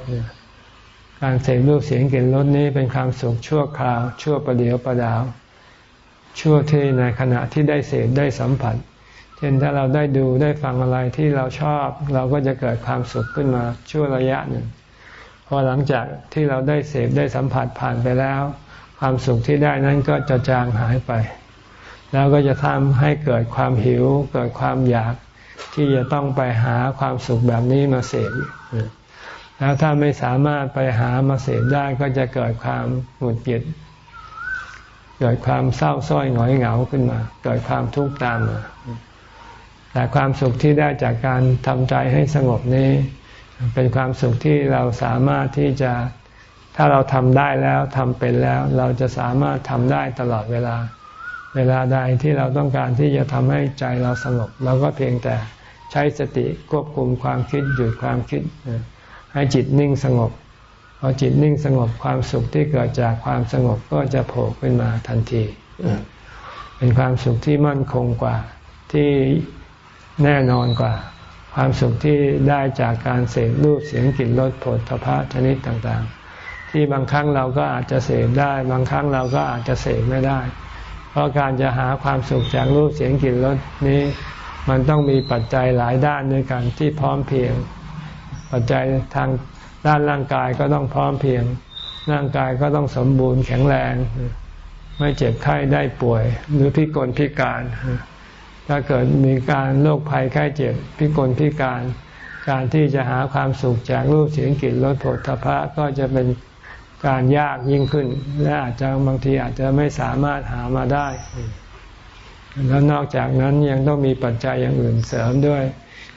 S1: การเสพรูปเสียงกลิ่นรสนี้เป็นความสุขชั่วคราว ชั่วประเดียวประดาว ชั่วที่ในขณะที่ได้เสพได้สัมผัส เช่นถ้าเราได้ดูได้ฟังอะไรที่เราชอบ เราก็จะเกิดความสุขขึ้นมาชั่วระยะหนึ่ง พอหลังจากที่เราได้เสพได้สัมผัสผ่านไปแล้ว ความสุขที่ได้นั้นก็จะจางหายไป แล้วก็จะทำให้เกิดความหิว เกิดความอยากที่จะต้องไปหาความสุขแบบนี้มาเสพ แล้วถ้าไม่สามารถไปหามาเสพได้ก็จะเกิดความหงุดหงิดเกิดความเศร้าส้อยหงอยเหงาขึ้นมา เกิดความทุกข์ตามมา แต่ความสุขที่ได้จากการทำใจให้สงบนี้ เป็นความสุขที่เราสามารถที่จะถ้าเราทำได้แล้วทำเป็นแล้ว เราจะสามารถทำได้ตลอดเวลา เวลาใดที่เราต้องการที่จะทำให้ใจเราสงบเราก็เพียงแต่ใช้สติควบคุมความคิดหยุดความคิด ให้จิตนิ่งสงบพอจิตนิ่งสงบความสุขที่เกิดจากความสงบก็จะโผล่ขึ้นมาทันทีเป็นความสุขที่มั่นคงกว่าที่แน่นอนกว่า ความสุขที่ได้จากการเสพรูปเสียงกลิ่นรสผลทพะชนิดต่างๆ ที่บางครั้งเราก็อาจจะเสพได้ บางครั้งเราก็อาจจะเสพไม่ได้ เพราะการจะหาความสุขจากรูปเสียงกลิ่นรสนี้ มันต้องมีปัจจัยหลายด้านด้วยกันที่พร้อมเพียง ปัจจัยทางด้านร่างกายก็ต้องพร้อมเพียง ร่างกายก็ต้องสมบูรณ์แข็งแรง ไม่เจ็บไข้ได้ป่วยหรือพิกลพิการ ถ้าเกิดมีการโรคภัยไข้เจ็บพิกลพิการ การที่จะหาความสุขจากรูปเสียงกลิ่นรสผลพะก็จะเป็นการยากยิ่งขึ้น และอาจจะบางทีอาจจะไม่สามารถหามาได้ แล้วนอกจากนั้นยังต้องมีปัจจัยอย่างอื่นเสริมด้วย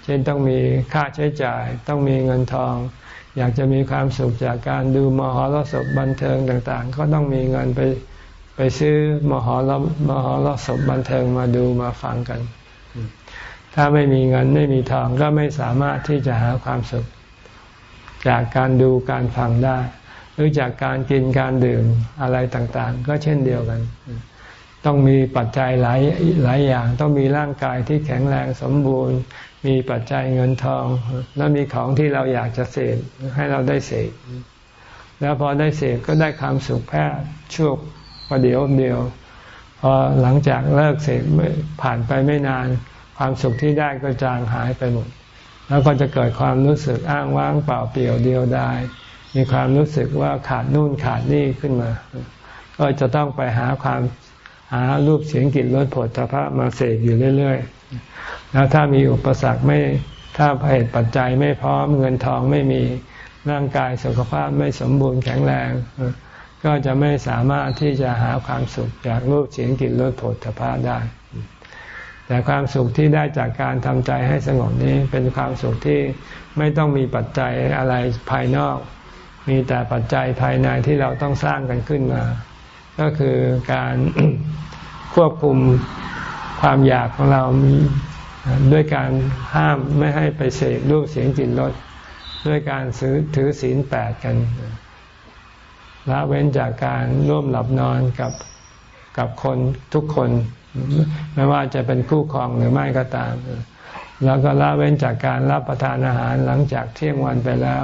S1: เช่นต้องมีค่าใช้จ่าย ต้องมีเงินทอง อยากจะมีความสุขจากการดูมหรสพบันเทิงต่างๆ ก็ต้องมีเงินไปไปซื้อมหรมหรสพบันเทิงมาดูมาฟังกัน ถ้าไม่มีเงินไม่มีทองก็ไม่สามารถที่จะหาความสุข จากการดูการฟังได้ หรือจากการกินการดื่มอะไรต่างๆ ก็เช่นเดียวกันต้องมีปัจจัยหลายหลายอย่าง ต้องมีร่างกายที่แข็งแรงสมบูรณ์ มีปัจจัยเงินทอง แล้วมีของที่เราอยากจะเสพให้เราได้เสพแล้วพอได้เสพก็ได้ความสุขแค่ชั่วประเดียวเดียว พอหลังจากเลิกเสพผ่านไปไม่นาน ความสุขที่ได้ก็จางหายไปหมด แล้วก็จะเกิดความรู้สึกอ้างว้างเปล่าเปลี่ยวเดียวดายมีความรู้สึกว่าขาดนู่นขาดนี่ขึ้นมา ก็จะต้องไปหาความหารูปเสียงกลิ่นรสผลพระมาเสพอยู่เรื่อย แล้วถ้ามีอุปสรรคไม่ถ้าเหตุปัจจัยไม่พร้อมเงินทองไม่มีร่างกายสุขภาพไม่สมบูรณ์แข็งแรง ก็จะไม่สามารถที่จะหาความสุขจากรูปเสียงกลิ่นรสผลพาได้ แต่ความสุขที่ได้จากการทำใจให้สงบนี้เป็นความสุขที่ไม่ต้องมีปัจจัยอะไรภายนอก มีแต่ปัจจัยภายในที่เราต้องสร้างกันขึ้นมา ก็คือการควบคุมความอยากของเรา ด้วยการห้ามไม่ให้ไปเสพรูปเสียงกลิ่นรสด้วยการซื้อถือศีลแปดกันละเว้นจากการร่วมหลับนอนกับกับคนทุกคน ไม่ว่าจะเป็นคู่ครองหรือไม่ก็ตาม แล้วก็ละเว้นจากการรับประทานอาหารหลังจากเที่ยงวันไปแล้ว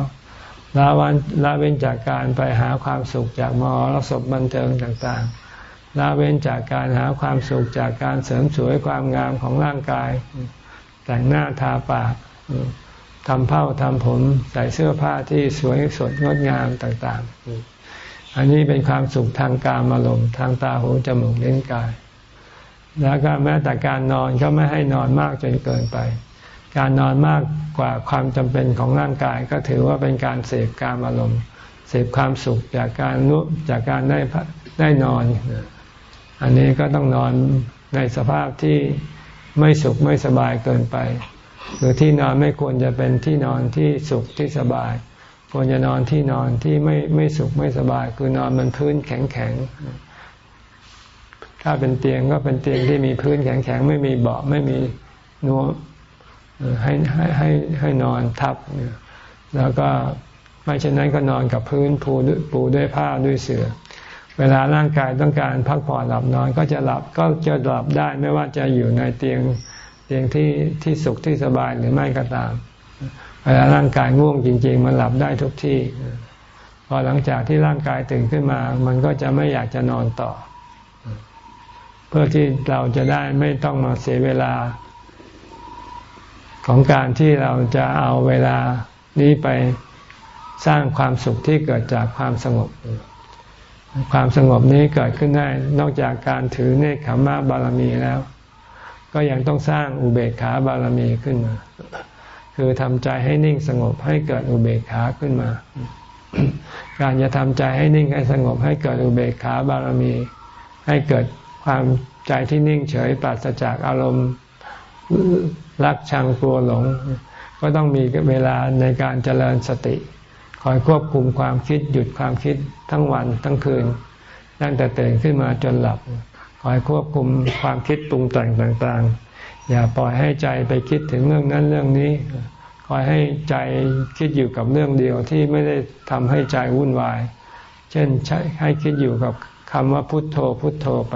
S1: ละวันละเว้นจากการไปหาความสุขจากมอรสพบันเทิงต่างๆ ละเว้นจากการหาความสุขจากการเสริมสวยความงามของร่างกาย แต่งหน้าทาปากทำเผ้าทำผมใส่เสื้อผ้าที่สวยสดงดงามต่างๆ อันนี้เป็นความสุขทางกามอารมณ์ทางตาหูจมูกเล่นกาย แล้วก็แม้แต่การนอนก็ไม่ให้นอนมากจนเกินไป การนอนมากกว่าความจำเป็นของร่างกาย ก็ถือว่าเป็นการเสพกามอารมณ์เสพความสุขจากการรู้จากการได้ได้นอน อันนี้ก็ต้องนอนในสภาพที่ไม่สุขไม่สบายเกินไปหรือที่นอนไม่ควรจะเป็นที่นอนที่สุขที่สบาย ควรจะนอนที่นอนที่ไม่ไม่สุขไม่สบาย คือนอนมันพื้นแข็งแข็งถ้าเป็นเตียงก็เป็นเตียงที่มีพื้นแข็งๆไม่มีเบาะไม่มีนัวให้ให้ให้ให้นอนทับแล้วก็ไม่เช่นนั้นก็นอนกับพื้นปูปูด้วยผ้าด้วยเสือ่อ เวลาร่างกายต้องการพักผ่อนหลับนอนก็จะหลับก็จะหลับได้ไม่ว่าจะอยู่ในเตียงเตียงที่ที่สุขที่สบายหรือไม่ก็ตาม เวลาร่างกายง่วงจริง ๆ มันหลับได้ทุกที่พอหลังจากที่ร่างกายตื่นขึ้นมา มันก็จะไม่อยากจะนอนต่อ เพื่อที่เราจะได้ไม่ต้องมาเสียเวลา ของการที่เราจะเอาเวลานี้ไปสร้างความสุขที่เกิดจากความสงบ ความสงบนี้เกิดขึ้นได้ นอกจากการถือเนคขมะบารมีแล้ว ก็ยังต้องสร้างอุเบกขาบารมีขึ้นมา คือทำใจให้นิ่งสงบให้เกิดอุเบกขาขึ้นมา การจะทำใจให้นิ่งให้สงบให้เกิดอุเบกขาบารมี ให้เกิดความใจที่นิ่งเฉยปราศจากอารมณ์รักชังกลัวหลง ก็ต้องมีเวลาในการเจริญสติ คอยควบคุมความคิดหยุดความคิดทั้งวันทั้งคืนตั้งแต่ตื่นขึ้นมาจนหลับ คอยควบคุมความคิดปรุงแต่งต่างๆ อย่าปล่อยให้ใจไปคิดถึงเรื่องนั้นเรื่องนี้ คอยให้ใจคิดอยู่กับเรื่องเดียวที่ไม่ได้ทำให้ใจวุ่นวาย เช่นใช้ให้คิดอยู่กับคำว่าพุทโธพุทโธไป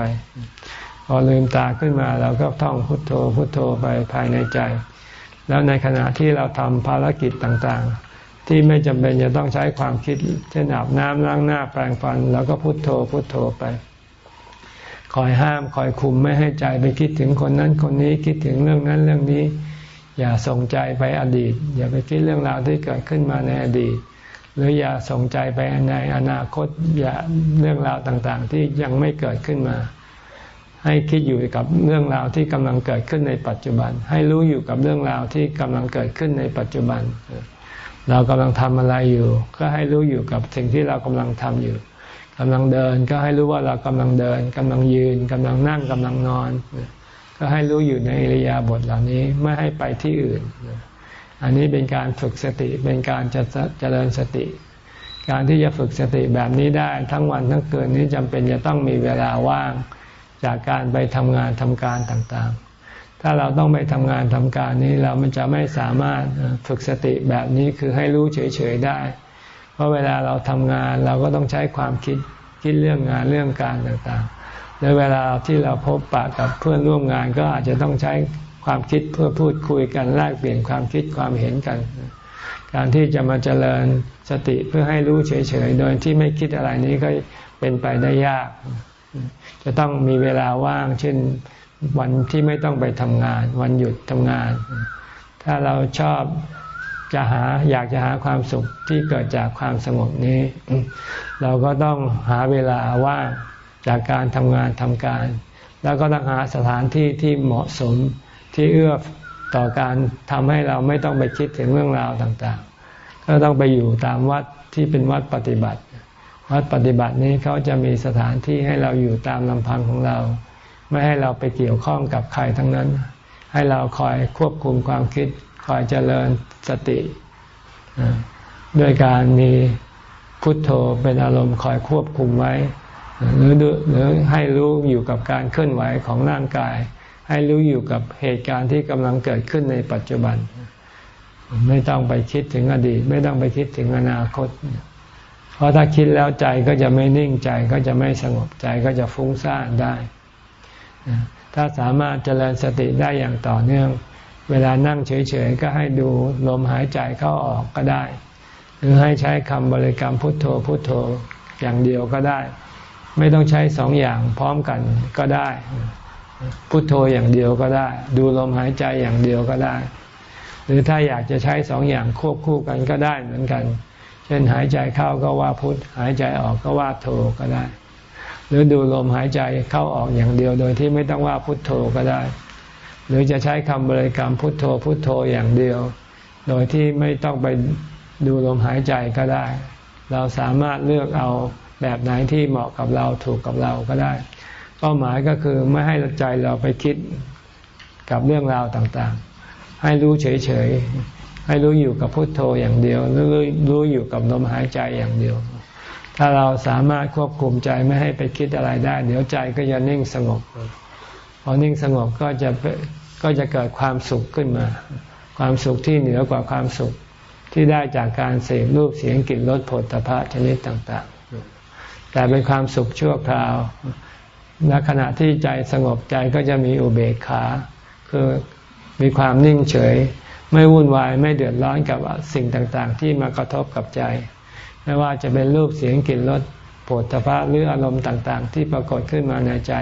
S1: พอลืมตาขึ้นมาเราก็ท่องพุทโธพุทโธไปภายในใจ แล้วในขณะที่เราทำภารกิจต่างๆ ที่ไม่จำเป็นจะต้องใช้ความคิด เช่นอาบน้ำล้างหน้าแปรงฟัน แล้วก็พุโทโธพุโทโธไป คอยห้ามคอยคุมไม่ให้ใจไปคิดถึงคนนั้นคนนี้คิดถึงเรื่องนั้นเรื่องนี้ อย่าส่งใจไปอดีต อย่าไปคิดเรื่องราวที่เกิดขึ้นมาในอดีต หรืออย่าส่งใจไปในอนาคตอย่าเรื่องราวต่างๆ ที่ยังไม่เกิดขึ้นมา ให้คิดอยู่กับเรื่องราวที่กำลังเกิดขึ้นในปัจจุบัน ให้รู้อยู่กับเรื่องราวที่กำลังเกิดขึ้นในปัจจุบันเเรากำลังทำอะไรอยู่ ก็ให้รู้อยู่กับสิ่งที่เรากำลังทำอยู่กำลังเดินก็ให้รู้ว่าเรากำลังเดินกำลังยืนกำลังนั่งกำลังนอน ก็ให้รู้อยู่ในอิริยาบถเหล่านี้ไม่ให้ไปที่อื่น อันนี้เป็นการฝึกสติเป็นการจเจริญสติ การที่จะฝึกสติแบบนี้ได้ทั้งวันทั้งคืนนี้จำเป็นจะต้องมีเวลาว่างจากการไปทำงานทำการต่างๆ ถ้าเราต้องไปทำงานทำการนี้เรามันจะไม่สามารถฝึกสติแบบนี้คือให้รู้เฉยๆได้ เพราะเวลาเราทำงานเราก็ต้องใช้ความคิดคิดเรื่องงานเรื่องการต่างๆและเวลาที่เราพบปะกับเพื่อนร่วมงานก็อาจจะต้องใช้ความคิดเพื่อพูดคุยกันแลกเปลี่ยนความคิดความเห็นกัน การที่จะมาเจริญสติเพื่อให้รู้เฉยๆ โดยที่ไม่คิดอะไรนี้ก็เป็นไปได้ยาก จะต้องมีเวลาว่าง เช่น วันที่ไม่ต้องไปทำงาน วันหยุดทำงาน ถ้าเราชอบจะหาอยากจะหาความสุขที่เกิดจากความสงบนี้ เราก็ต้องหาเวลาว่างจากการทำงานทำการ แล้วก็ต้องหาสถานที่ที่เหมาะสมที่เอื้อต่อการทำให้เราไม่ต้องไปคิดถึงเรื่องราวต่างๆ ก็ต้องไปอยู่ตามวัดที่เป็นวัดปฏิบัติ วัดปฏิบัตินี้เขาจะมีสถานที่ให้เราอยู่ตามลำพังของเรา ไม่ให้เราไปเกี่ยวข้องกับใครทั้งนั้น ให้เราคอยควบคุมความคิด คอยเจริญสติด้วยการมีพุทโธเป็นอารมณ์คอยควบคุมไว้ หรือหรือให้รู้อยู่กับการเคลื่อนไหวของร่างกาย ให้รู้อยู่กับเหตุการณ์ที่กำลังเกิดขึ้นในปัจจุบัน ไม่ต้องไปคิดถึงอดีต ไม่ต้องไปคิดถึงอนาคต เพราะถ้าคิดแล้วใจก็จะไม่นิ่งใจก็จะไม่สงบใจก็จะฟุ้งซ่านได้ ถ้าสามารถเจริญสติได้อย่างต่อเนื่อง เวลานั่งเฉยๆ ก็ให้ดูลมหายใจเข้าออกก็ได้ หรือให้ใช้คำบริกรรมพุทโธพุทโธอย่างเดียวก็ได้ ไม่ต้องใช้สองอย่างพร้อมกันก็ได้ พุทโธอย่างเดียวก็ได้ ดูลมหายใจอย่างเดียวก็ได้ หรือถ้าอยากจะใช้สองอย่างควบคู่กันก็ได้เหมือนกัน เช่นหายใจเข้าก็ว่าพุทหายใจออกก็ว่าโธก็ได้ หรือดูลมหายใจเข้าออกอย่างเดียวโดยที่ไม่ต้องว่าพุทโธก็ได้ หรือจะใช้คำบริกรรมพุทโธพุทโธอย่างเดียว โดยที่ไม่ต้องไปดูลมหายใจก็ได้ เราสามารถเลือกเอาแบบไหนที่เหมาะกับเราถูกกับเราก็ได้ เป้าหมายก็คือไม่ให้ใจเราไปคิดกับเรื่องราวต่างๆ ให้รู้เฉยๆให้รู้อยู่กับพุทโธอย่างเดียวหรือรู้อยู่กับลมหายใจอย่างเดียว ถ้าเราสามารถควบคุมใจไม่ให้ไปคิดอะไรได้ เดี๋ยวใจก็จะนิ่งสงบพอนิ่งสงบก็จะก็จะเกิดความสุขขึ้นมา ความสุขที่เหนือกว่าความสุขที่ได้จากการเสพรูปเสียงกลิ่นรสผลตภะชนิดต่าง ๆ แต่เป็นความสุขชั่วคราวและขณะที่ใจสงบใจก็จะมีอุเบกขา คือมีความนิ่งเฉย ไม่วุ่นวายไม่เดือดร้อนกับสิ่งต่าง ๆ ที่มากระทบกับใจ ไม่ว่าจะเป็นรูปเสียงกลิ่นรสผลตภะหรืออารมณ์ต่างๆ ที่ปรากฏขึ้นมาในใจ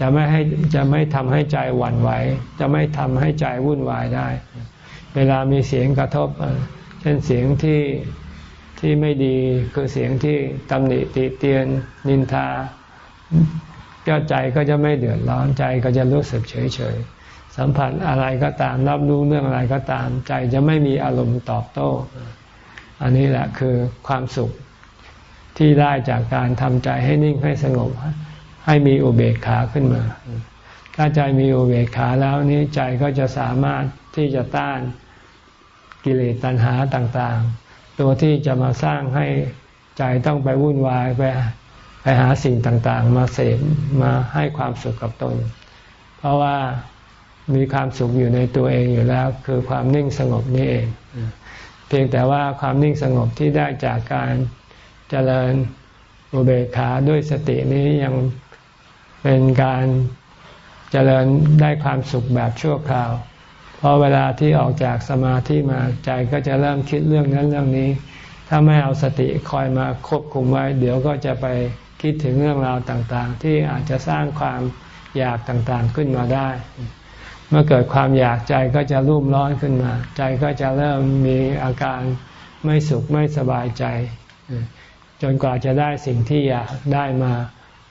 S1: จะไม่ให้จะไม่ทำให้ใจหวั่นไหว จะไม่ทำให้ใจวุ่นวายได้ เวลามีเสียงกระทบ เช่นเสียงที่ที่ไม่ดีคือเสียงที่ตำหนิติเตียน นินทาก็ใจก็จะไม่เดือดร้อนใจก็จะรู้สึกเฉยเฉยสัมผัสอะไรก็ตามรับรู้เรื่องอะไรก็ตาม ใจจะไม่มีอารมณ์ตอบโต้ อันนี้แหละคือความสุขที่ได้จากการทำใจให้นิ่งให้สงบ ให้มีอุเบกขาขึ้นมา ถ้าใจมีอุเบกขาแล้วนี้ใจก็จะสามารถที่จะต้านกิเลสตัณหาต่างๆ ตัวที่จะมาสร้างให้ใจต้องไปวุ่นวายไปไปหาสิ่งต่างๆ มาเสพมาให้ความสุขกับตน เพราะว่ามีความสุขอยู่ในตัวเองอยู่แล้ว คือความนิ่งสงบนี่เอง เพียงแต่ว่าความนิ่งสงบที่ได้จากการเจริญอุเบกขาด้วยสตินี้ยังเป็นการเจริญได้ความสุขแบบชั่วคราว เพอเวลาที่ออกจากสมาธิมาใจก็จะเริ่มคิดเรื่องนั้นเรื่องนี้ ถ้าไม่เอาสติคอยมาควบคุมไว้ เดี๋ยวก็จะไปคิดถึงเรื่องราวต่างๆ ที่อาจจะสร้างความอยากต่างๆขึ้นมาได้ เมื่อเกิดความอยากใจก็จะรุ่มร้อนขึ้นมา ใจก็จะเริ่มมีอาการไม่สุขไม่สบายใจ จนกว่าจะได้สิ่งที่อยากได้มา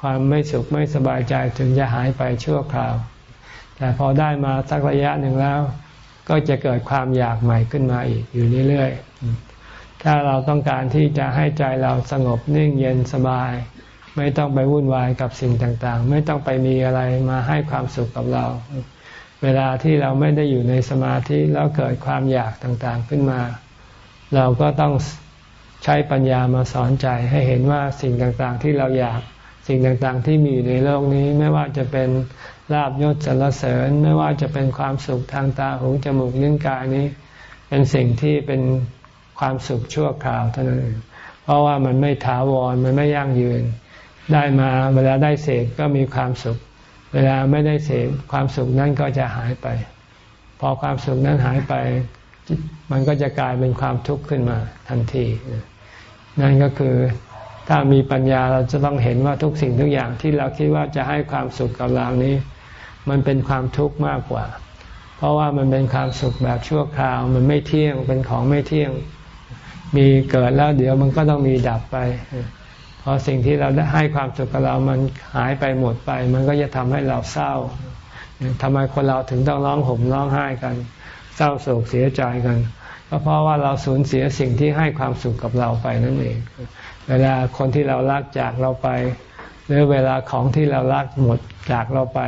S1: ความไม่สุขไม่สบายใจถึงจะหายไปชั่วคราว แต่พอได้มาสักระยะหนึ่งแล้ว ก็จะเกิดความอยากใหม่ขึ้นมาอีกอยู่เรื่อยๆถ้าเราต้องการที่จะให้ใจเราสงบนิ่งเย็นสบาย ไม่ต้องไปวุ่นวายกับสิ่งต่างๆ ไม่ต้องไปมีอะไรมาให้ความสุขกับเรา เวลาที่เราไม่ได้อยู่ในสมาธิแล้วเกิดความอยากต่างๆขึ้นมา เราก็ต้องใช้ปัญญามาสอนใจให้เห็นว่าสิ่งต่างๆที่เราอยากสิ่งต่างๆที่มีอยู่ในโลกนี้ไม่ว่าจะเป็นลาบยศสรรเสริญ ไม่ว่าจะเป็นความสุขทางตาหูจมูกลิ้นกายนี้ เป็นสิ่งที่เป็นความสุขชั่วคราวเท่านั้นเองเพราะว่ามันไม่ถาวรมันไม่ยั่งยืน ได้มาเวลาได้เสพก็มีความสุข เวลาไม่ได้เสพความสุขนั้นก็จะหายไป พอความสุขนั้นหายไป มันก็จะกลายเป็นความทุกข์ขึ้นมาทันที นั่นก็คือถ้ามีปัญญาเราจะต้องเห็นว่าทุกสิ่งทุกอย่างที่เราคิดว่าจะให้ความสุขกับเรานี้ มันเป็นความทุกข์มากกว่า เพราะว่ามันเป็นความสุขแบบชั่วคราว มันไม่เที่ยงเป็นของไม่เที่ยง มีเกิดแล้วเดี๋ยวมันก็ต้องมีดับไป พอสิ่งที่เราได้ให้ความสุขกับเรามันหายไปหมดไป มันก็จะทำให้เราเศร้าทำไมคนเราถึงต้องร้องห่มร้องไห้กัน เศร้าโศกเสียใจกันก็เพราะว่าเราสูญเสียสิ่งที่ให้ความสุขกับเราไปนั่นเอง เวลาคนที่เรารักจากเราไป หรือเวลาของที่เรารักหมดจากเราไป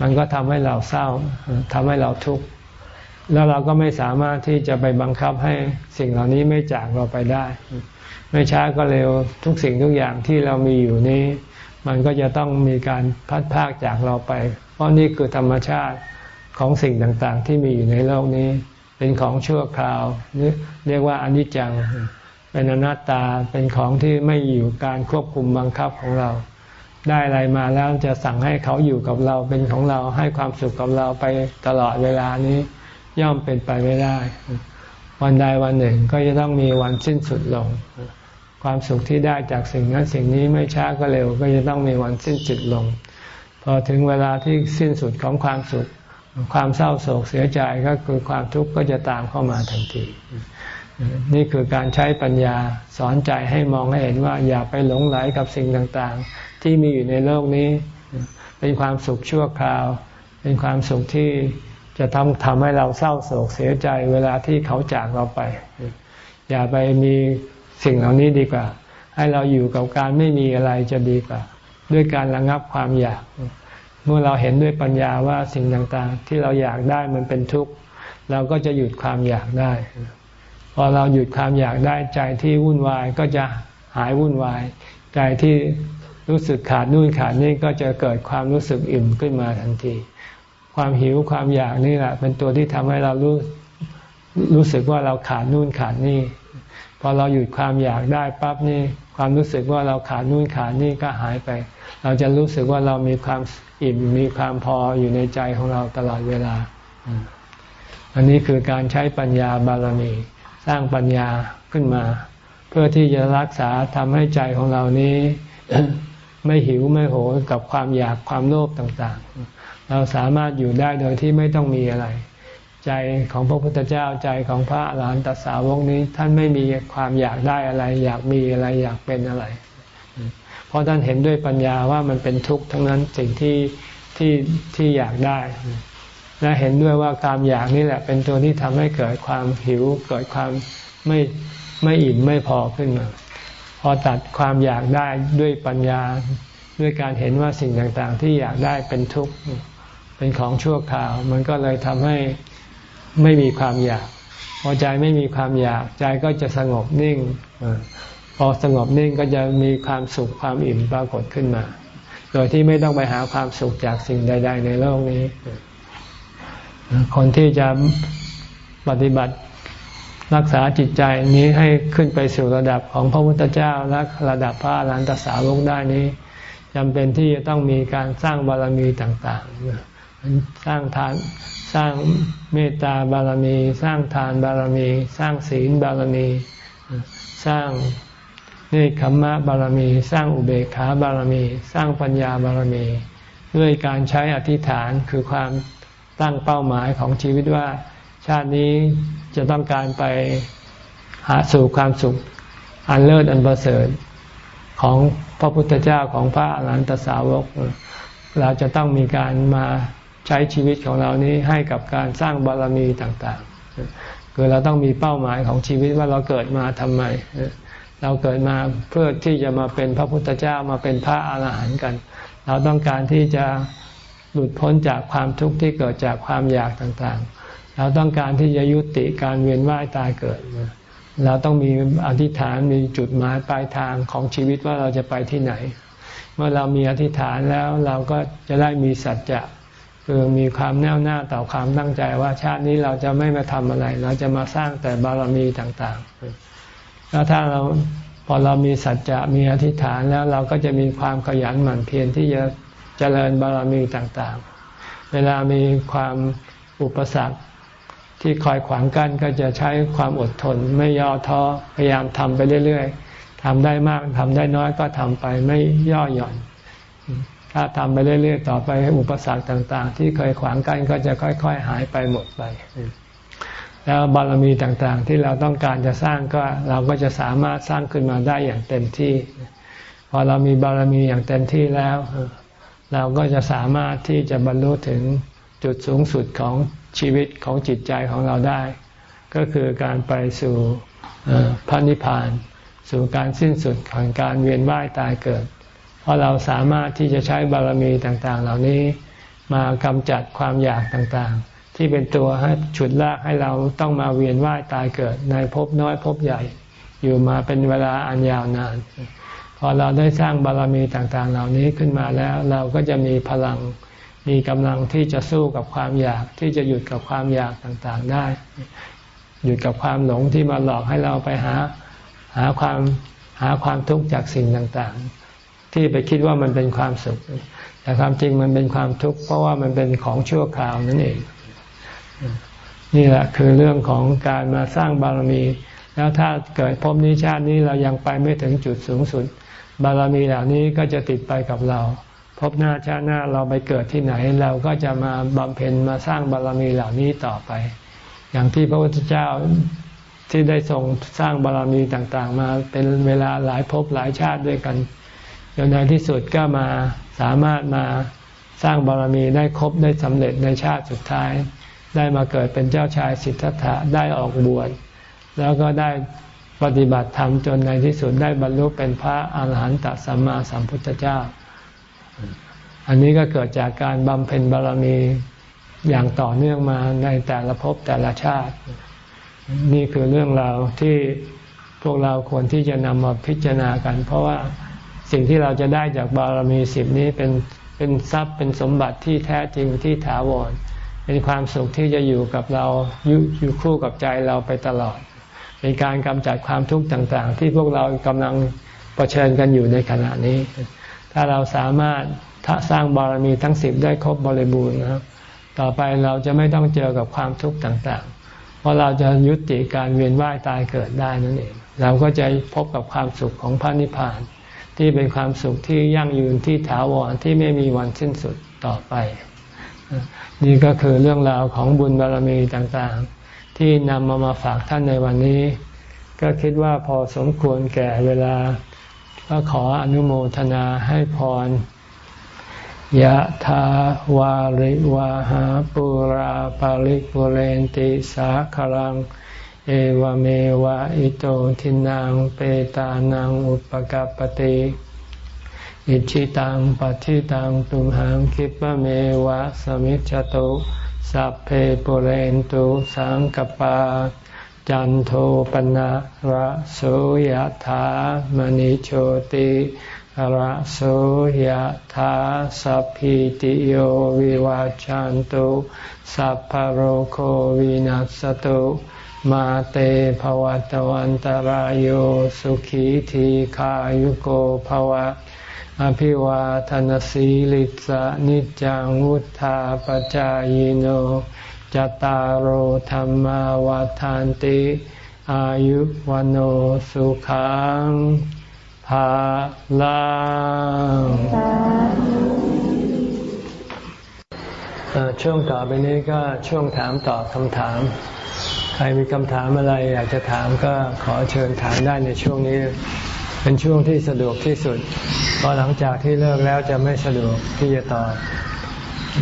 S1: มันก็ทำให้เราเศร้าทำให้เราทุกข์แล้วเราก็ไม่สามารถที่จะไปบังคับให้สิ่งเหล่านี้ไม่จากเราไปได้ ไม่ช้าก็เร็วทุกสิ่งทุกอย่างที่เรามีอยู่นี้ มันก็จะต้องมีการพัดพากจากเราไป เพราะนี่คือธรรมชาติของสิ่งต่างๆ ที่มีอยู่ในโลกนี้ เป็นของชั่วคราวเรียกว่าอนิจจัง เป็นอนัตตาเป็นของที่ไม่อยู่การควบคุมบังคับของเรา ได้อะไรมาแล้วจะสั่งให้เขาอยู่กับเราเป็นของเราให้ความสุขกับเราไปตลอดเวลานี้ย่อมเป็นไปไม่ได้ วันใดวันหนึ่งก็จะต้องมีวันสิ้นสุดลง ความสุขที่ได้จากสิ่งนั้นสิ่งนี้ไม่ช้าก็เร็ว ก็จะต้องมีวันสิ้นสุดลง พอถึงเวลาที่สิ้นสุดของความสุข ความเศร้าโศกเสียใจก็คือความทุกข์ก็จะตามเข้ามาทันที นี่คือการใช้ปัญญาสอนใจให้มองให้เห็นว่าอย่าไปหลงไหลกับสิ่งต่างๆ ที่มีอยู่ในโลกนี้ เป็นความสุขชั่วคราว เป็นความสุขที่จะทำทำให้เราเศร้าโศกเสียใจเวลาที่เขาจากเราไป อย่าไปมี สิ่งเหล่านี้ดีกว่า ให้เราอยู่กับการไม่มีอะไรจะดีกว่า ด้วยการระงับความอยาก เมื่อเราเห็นด้วยปัญญาว่าสิ่งต่างๆ ที่เราอยากได้มันเป็นทุกข์เราก็จะหยุดความอยากได้ พอเราหยุดความอยากได้ใจที่วุ่นวายก็จะหายวุ่นวาย ใจที่รู้สึกขาดนู่นขาดนี่ก็จะเกิดความรู้สึกอิ่มขึ้นมาทันที ความหิวความอยากนี่แหละเป็นตัวที่ทำให้เรารู้รู้สึกว่าเราขาดนู่นขาดนี่ อเราหยุดความอยากได้ปั๊บนี่ความรู้สึกว่าเราขาดนู่นขาดนี่ก็หายไป เราจะรู้สึกว่าเรามีความอิ่มมีความพออยู่ในใจของเราตลอดเวลา อันนี้คือการใช้ปัญญาบารมี สร้างปัญญาขึ้นมา เพื่อที่จะรักษาทำให้ใจของเรานี้ไม่หิวไม่โหยกับความอยากความโลภต่างๆ เราสามารถอยู่ได้โดยที่ไม่ต้องมีอะไร ใจของพระพุทธเจ้าใจของพระอรหันตสาวกนี้ ท่านไม่มีความอยากได้อะไร อยากมีอะไรอยากเป็นอะไร เพราะท่านเห็นด้วยปัญญาว่ามันเป็นทุกข์ทั้งนั้นสิ่งที่ที่ที่อยากได้ และเห็นด้วยว่าความอยากนี่แหละ เป็นตัวที่ทำให้เกิดความหิว เกิดความไม่ไม่อิ่มไม่พอขึ้นมา พอตัดความอยากได้ด้วยปัญญาด้วยการเห็นว่าสิ่งต่างๆ ที่อยากได้เป็นทุกข์เป็นของชั่วคราว มันก็เลยทำให้ ไม่มีความอยาก พอใจไม่มีความอยาก ใจก็จะสงบนิ่งพอสงบนิ่งก็จะมีความสุขความอิ่มปรากฏขึ้นมา โดยที่ไม่ต้องไปหาความสุขจากสิ่งใด ๆ ในโลกนี้ คนที่จะปฏิบัติรักษาจิตใจนี้ให้ขึ้นไปสู่ระดับของพระพุทธเจ้าและระดับพระอรหันตสาวกได้นี้จำเป็นที่จะต้องมีการสร้างบารมีต่าง ๆ สร้างทาน ร้างเมตตาบารมี สร้างทานบารมี สร้างศีลบารมี สร้างเนคขมมะบารมี สร้างอุเบกขาบารมี สร้างปัญญาบารมี ด้วยการใช้อธิษฐานคือความตั้งเป้าหมายของชีวิตว่า ชาตินี้จะต้องการไปหาสู่ความสุขอันเลิศอันประเสริฐของพระพุทธเจ้าของพระอรหันตสาวก เราจะต้องมีการมา ใช้ชีวิตของเรานี้ให้กับการสร้างบารมีต่างๆ คือเราต้องมีเป้าหมายของชีวิตว่าเราเกิดมาทำไม เราเกิดมาเพื่อที่จะมาเป็นพระพุทธเจ้ามาเป็นพระอาหารหันต์กัน เราต้องการที่จะหลุดพ้นจากความทุกข์ที่เกิดจากความอยากต่างๆ เราต้องการที่จะยุติการเวียนว่ายตายเกิด เราต้องมีอธิษฐานมีจุดหมายปลายทางของชีวิตว่าเราจะไปที่ไหน เมื่อเรามีอธิษฐานแล้วเราก็จะได้มีสัจจะ คือมีความแน่วแน่ต่อความตั้งใจว่าชาตินี้เราจะไม่มาทำอะไร เราจะมาสร้างแต่บารมีต่างๆ แล้วถ้าเราพอเรามีสัจจะมีอธิษฐานแล้วเราก็จะมีความขยันหมั่นเพียรที่จะเจริญบารมีต่างๆ เวลามีความอุปสรรคที่คอยขวางกั้นก็จะใช้ความอดทน ไม่ย่อท้อพยายามทำไปเรื่อยๆทำได้มากทำได้น้อยก็ทำไปไม่ย่อหย่อน ถ้าทำไปเรื่อยๆต่อไปอุปสรรคต่างๆ ที่เคยขวางกั้นก็จะค่อย ๆ หายไปหมดไป แล้วบารมีต่างๆ ที่เราต้องการจะสร้างก็เราก็จะสามารถสร้างขึ้นมาได้อย่างเต็มที่ พอเรามีบารมีอย่างเต็มที่แล้ว เราก็จะสามารถที่จะบรรลุถึงจุดสูงสุดของชีวิตของจิตใจของเราได้ ก็คือการไปสู่พระนิพพาน สู่การสิ้นสุดของการเวียนว่ายตายเกิด เพราะเราสามารถที่จะใช้บารมีต่างๆ เหล่านี้มากำจัดความอยากต่างๆ ที่เป็นตัวให้ฉุดลากให้เราต้องมาเวียนว่ายตายเกิดในภพน้อยภพใหญ่ อยู่มาเป็นเวลาอันยาวนาน พอเราได้สร้างบารมีต่างๆ เหล่านี้ขึ้นมาแล้วเราก็จะมีพลังมีกำลังที่จะสู้กับความอยากที่จะหยุดกับความอยากต่างๆได้ หยุดกับความหลงที่มาหลอกให้เราไปหาหาความหาความทุกข์จากสิ่งต่างๆ ที่ไปคิดว่ามันเป็นความสุข แต่ความจริงมันเป็นความทุกข์เพราะว่ามันเป็นของชั่วคราวนั่นเอง นี่แหละคือเรื่องของการมาสร้างบารมี แล้วถ้าเกิดพบนิชาตินี้เรายังไปไม่ถึงจุดสูงสุด บารมีเหล่านี้ก็จะติดไปกับเรา พบหน้าชาติหน้าเราไปเกิดที่ไหน เราก็จะมาบำเพ็ญมาสร้างบารมีเหล่านี้ต่อไป อย่างที่พระพุทธเจ้าที่ได้ทรงสร้างบารรมีต่าง ๆ มาเป็นเวลาหลายภพหลายชาติด้วยกัน จนในที่สุดก็มาสามารถมาสร้างบารรมีได้ครบได้สำเร็จในชาติสุดท้าย ได้มาเกิดเป็นเจ้าชายสิทธัตถะได้ออกบวชแล้วก็ได้ปฏิบัติธรรมจนในที่สุดได้บรรลุเป็นพระอาหารหันตสัมมาสัมพุทธเจ้า อันนี้ก็เกิดจากการบำเพ็ญบารมีอย่างต่อเนื่องมาในแต่ละภพแต่ละชาติ นี่คือเรื่องราวที่พวกเราควรที่จะนำมาพิจารณากัน เพราะว่า สิ่งที่เราจะได้จากบารมีสิบนี้เป็นเป็นทรัพย์เป็นสมบัติที่แท้จริงที่ถาวร เป็นความสุขที่จะอยู่กับเราอยู่อยู่คู่กับใจเราไปตลอด เป็นการกำจัดความทุกข์ต่างๆ ที่พวกเรากำลังเผชิญกันอยู่ในขณะนี้ ถ้าเราสามารถถ้าสร้างบารมีทั้งสิบได้ครบบริบูรณ์นะครับต่อไปเราจะไม่ต้องเจอกับความทุกข์ต่างๆ เพราะเราจะยุติการเวียนว่ายตายเกิดได้นั่นเอง เราก็จะพบกับความสุขของพระนิพพาน ที่เป็นความสุขที่ยั่งยืนที่ถาวรที่ไม่มีวันสิ้นสุดต่อไป นี่ก็คือเรื่องราวของบุญบารมีต่างๆ ที่นำมามาฝากท่านในวันนี้ ก็คิดว่าพอสมควรแก่เวลา ก็ขออนุโมทนาให้พรยะถาวาริวาหาปุราปาริปุเรนติสาคลัง เอวเมวะอิโตทินังเปตานังอุปกปติอิชิตังปฏิตังตุมหังคิปะเมวะสมิจจตุสัพเพปุเรนตุสังกปา จันโทปนะระโสยธามณิโชติระโสยธาสัพพิติโยวิวาจันตุสัพพโรโควินัสตุ มาเตภวัตวันตารโยสุขีทีขายุโกภวะ อภิวาทนสีลิสะนิจังวุธาปจายโนจตารโหธรรมวาทานติ อายุวันโอสุขังภาลังช่วงต่อไปนี้ก็ช่วงถามตอบคำถาม ใครมีคำถามอะไรอยากจะถามก็ขอเชิญถามได้ในช่วงนี้ เป็นช่วงที่สะดวกที่สุด เพราะหลังจากที่เลิกแล้วจะไม่สะดวกที่จะตอบ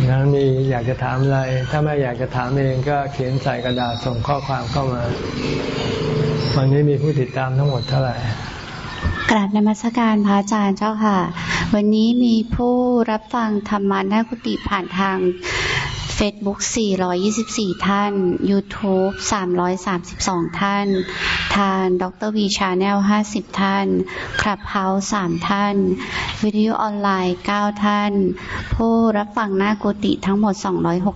S1: นั้นมีอยากจะถามอะไร ถ้าไม่อยากจะถามเองก็เขียนใส่กระดาษส่งข้อความเข้ามา วันนี้มีผู้ติดตามทั้งหมดเท่าไหร่
S2: กราบนมัสการพระอาจารย์เจ้าค่ะ วันนี้มีผู้รับฟังธรรมะหน้ากุฏิผ่านทาง Facebook 424 ท่าน YouTube 332 ท่าน ทาง Dr. V Channel 50 ท่าน Clubhouse 3ท่าน วิทยุออนไลน์ 9 ท่าน ผู้รับฟังหน้ากุฏิทั้งหมด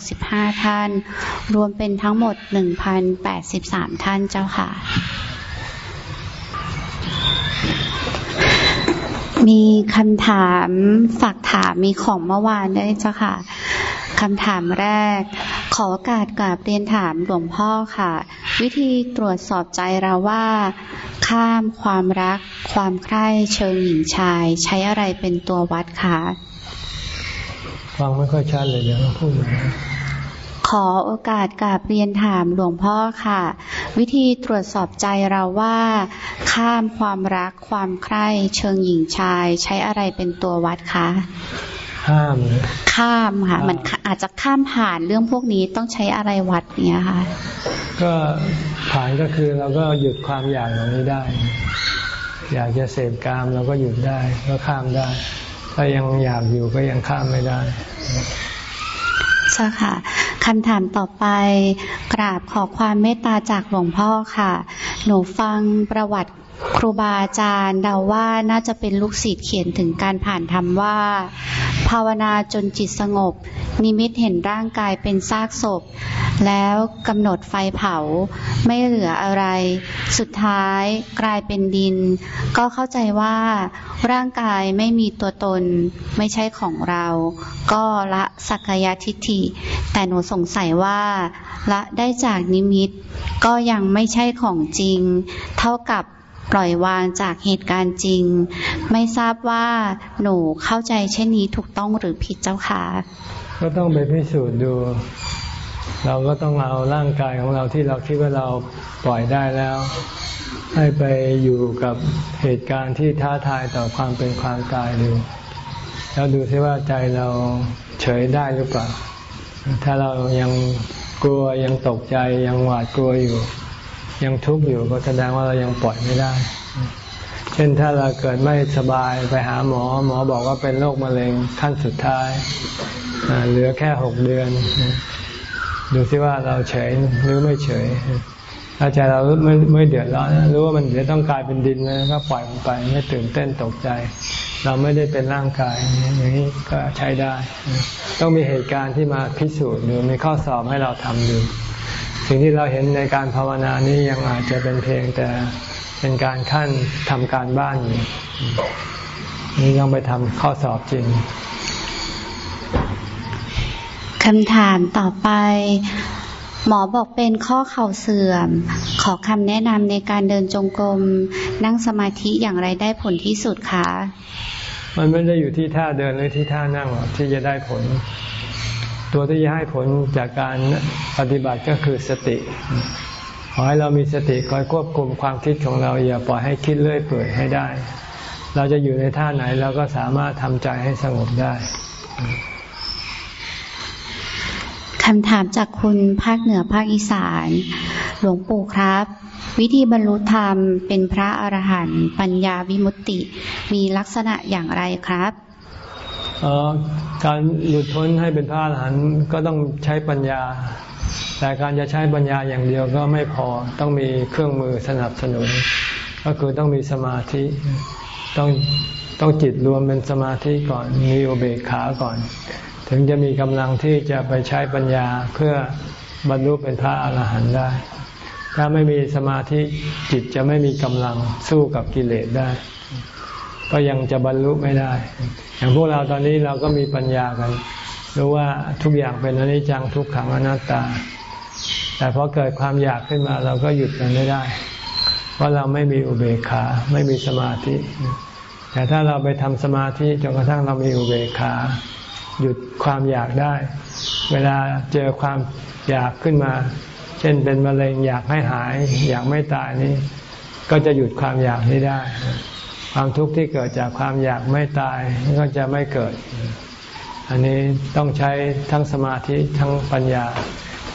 S2: 265 ท่าน รวมเป็นทั้งหมด 1,083 ท่านเจ้าค่ะ มีคำถามฝากถามมีของเมื่อวานด้วยเจ้าค่ะ คำถามแรก ขอโอกาสกราบเรียนถามหลวงพ่อค่ะ วิธีตรวจสอบใจเราว่า ข้ามความรัก ความใคร่เชิงหญิงชาย ใช้อะไรเป็นตัววัดคะ
S1: ฟังไม่ค่อยชัดเลยเดี๋ยวพูดนะ
S2: ขอโอกาสกราบเรียนถามหลวงพ่อค่ะ วิธีตรวจสอบใจเราว่า ข้ามความรักความใคร่เชิงหญิงชาย ใช้อะไรเป็นตัววัดคะ
S1: ข้าม
S2: ข้ามค่ะมันอาจจะข้ามผ่านเรื่องพวกนี้ต้องใช้อะไรวัดเนี้ยค่ะ
S1: ก็ผ่านก็คือเราก็หยุดความอยากเหล่านี้ได้ อยากจะเสพกามเราก็หยุดได้ก็ข้ามได้ ถ้ายังอยากอยู่ก็ยังข้ามไม่ได้
S2: ใช่ค่ะคำถามต่อไป กราบขอความเมตตาจากหลวงพ่อค่ะ หนูฟังประวัติ ครูบาอาจารย์เดาว่าน่าจะเป็นลูกศิษย์เขียนถึงการผ่านธรรมว่า ภาวนาจนจิตสงบ นิมิตเห็นร่างกายเป็นซากศพ แล้วกำหนดไฟเผา ไม่เหลืออะไร สุดท้ายกลายเป็นดิน ก็เข้าใจว่าร่างกายไม่มีตัวตน ไม่ใช่ของเรา ก็ละสักยทิฏฐิ แต่หนูสงสัยว่า ละได้จากนิมิต ก็ยังไม่ใช่ของจริง เท่ากับ ปล่อยวางจากเหตุการณ์จริง ไม่ทราบว่าหนูเข้าใจเช่นนี้ถูกต้องหรือผิดเจ้าค่ะ
S1: ก็ต้องไปพิสูจน์ดู เราก็ต้องเอาร่างกายของเราที่เราคิดว่าเราปล่อยได้แล้ว ให้ไปอยู่กับเหตุการณ์ที่ท้าทายต่อความเป็นความตายดูแล้วดูซิว่าใจเราเฉยได้หรือเปล่า ถ้าเรายังกลัวยังตกใจยังหวาดกลัวอยู่ ยังทุกข์อยู่ก็แสดงว่าเรายังปล่อยไม่ได้ เช่นถ้าเราเกิดไม่สบายไปหาหมอ หมอบอกว่าเป็นโรคมะเร็งขั้นสุดท้ายเหลือแค่หกเดือน ดูซิว่าเราเฉยหรือไม่เฉยถ้าใจเราไม่ไม่เดือดร้อนรู้ว่ามันเดี๋ยวต้องกลายเป็นดินนะก็ปล่อยมันไปไม่ตื่นเต้นตกใจ เราไม่ได้เป็นร่างกายอย่างนี้ก็ใช้ได้ ต้องมีเหตุการณ์ที่มาพิสูจน์หรือมีข้อสอบให้เราทำดู สิ่งที่เราเห็นในการภาวนานี้ยังอาจจะเป็นเพียงแต่เป็นการขั้นทำการบ้านอยู่นี่ยังไปทำข้อสอบจริง
S2: คำถามต่อไป หมอบอกเป็นข้อเข่าเสื่อม ขอคำแนะนำในการเดินจงกรมนั่งสมาธิอย่างไรได้ผลที่สุดคะ
S1: มันไม่ได้อยู่ที่ท่าเดินหรือที่ท่านั่งหรอกที่จะได้ผล ตัวที่จะให้ผลจากการปฏิบัติก็คือสติ ขอให้เรามีสติคอยควบคุมความคิดของเรา อย่าปล่อยให้คิดเรื่อยเปื่อยให้ได้ เราจะอยู่ในท่าไหนเราก็สามารถทำใจให้สงบได้
S2: คำถามจากคุณภาคเหนือภาคอีสาน หลวงปู่ครับ วิธีบรรลุธรรมเป็นพระอรหันต์ปัญญาวิมุตติ มีลักษณะอย่างไรครับ
S1: การหลุดพ้นให้เป็นพระอรหันต์ก็ต้องใช้ปัญญา แต่การจะใช้ปัญญาอย่างเดียวก็ไม่พอต้องมีเครื่องมือสนับสนุน ก็คือต้องมีสมาธิต้องต้องจิตรวมเป็นสมาธิก่อนมีอุเบกขาก่อน ถึงจะมีกำลังที่จะไปใช้ปัญญาเพื่อบรรลุเป็นพระอรหันต์ได้ ถ้าไม่มีสมาธิจิตจะไม่มีกำลังสู้กับกิเลสได้ ก็ยังจะบรรลุไม่ได้ อย่างพวกเราตอนนี้เราก็มีปัญญากันรู้ว่าทุกอย่างเป็นอนิจจังทุกขังอนัตตา แต่พอเกิดความอยากขึ้นมาเราก็หยุดมันไม่ได้ เพราะเราไม่มีอุเบกขาไม่มีสมาธิ แต่ถ้าเราไปทำสมาธิจนกระทั่งเรามีอุเบกขา หยุดความอยากได้ เวลาเจอความอยากขึ้นมา เช่นเป็นมะเร็งอยากให้หาย อยากไม่ตายนี่ก็จะหยุดความอยากนี้ได้ ความทุกข์ที่เกิดจากความอยากไม่ตายก็จะไม่เกิด อันนี้ต้องใช้ทั้งสมาธิทั้งปัญญา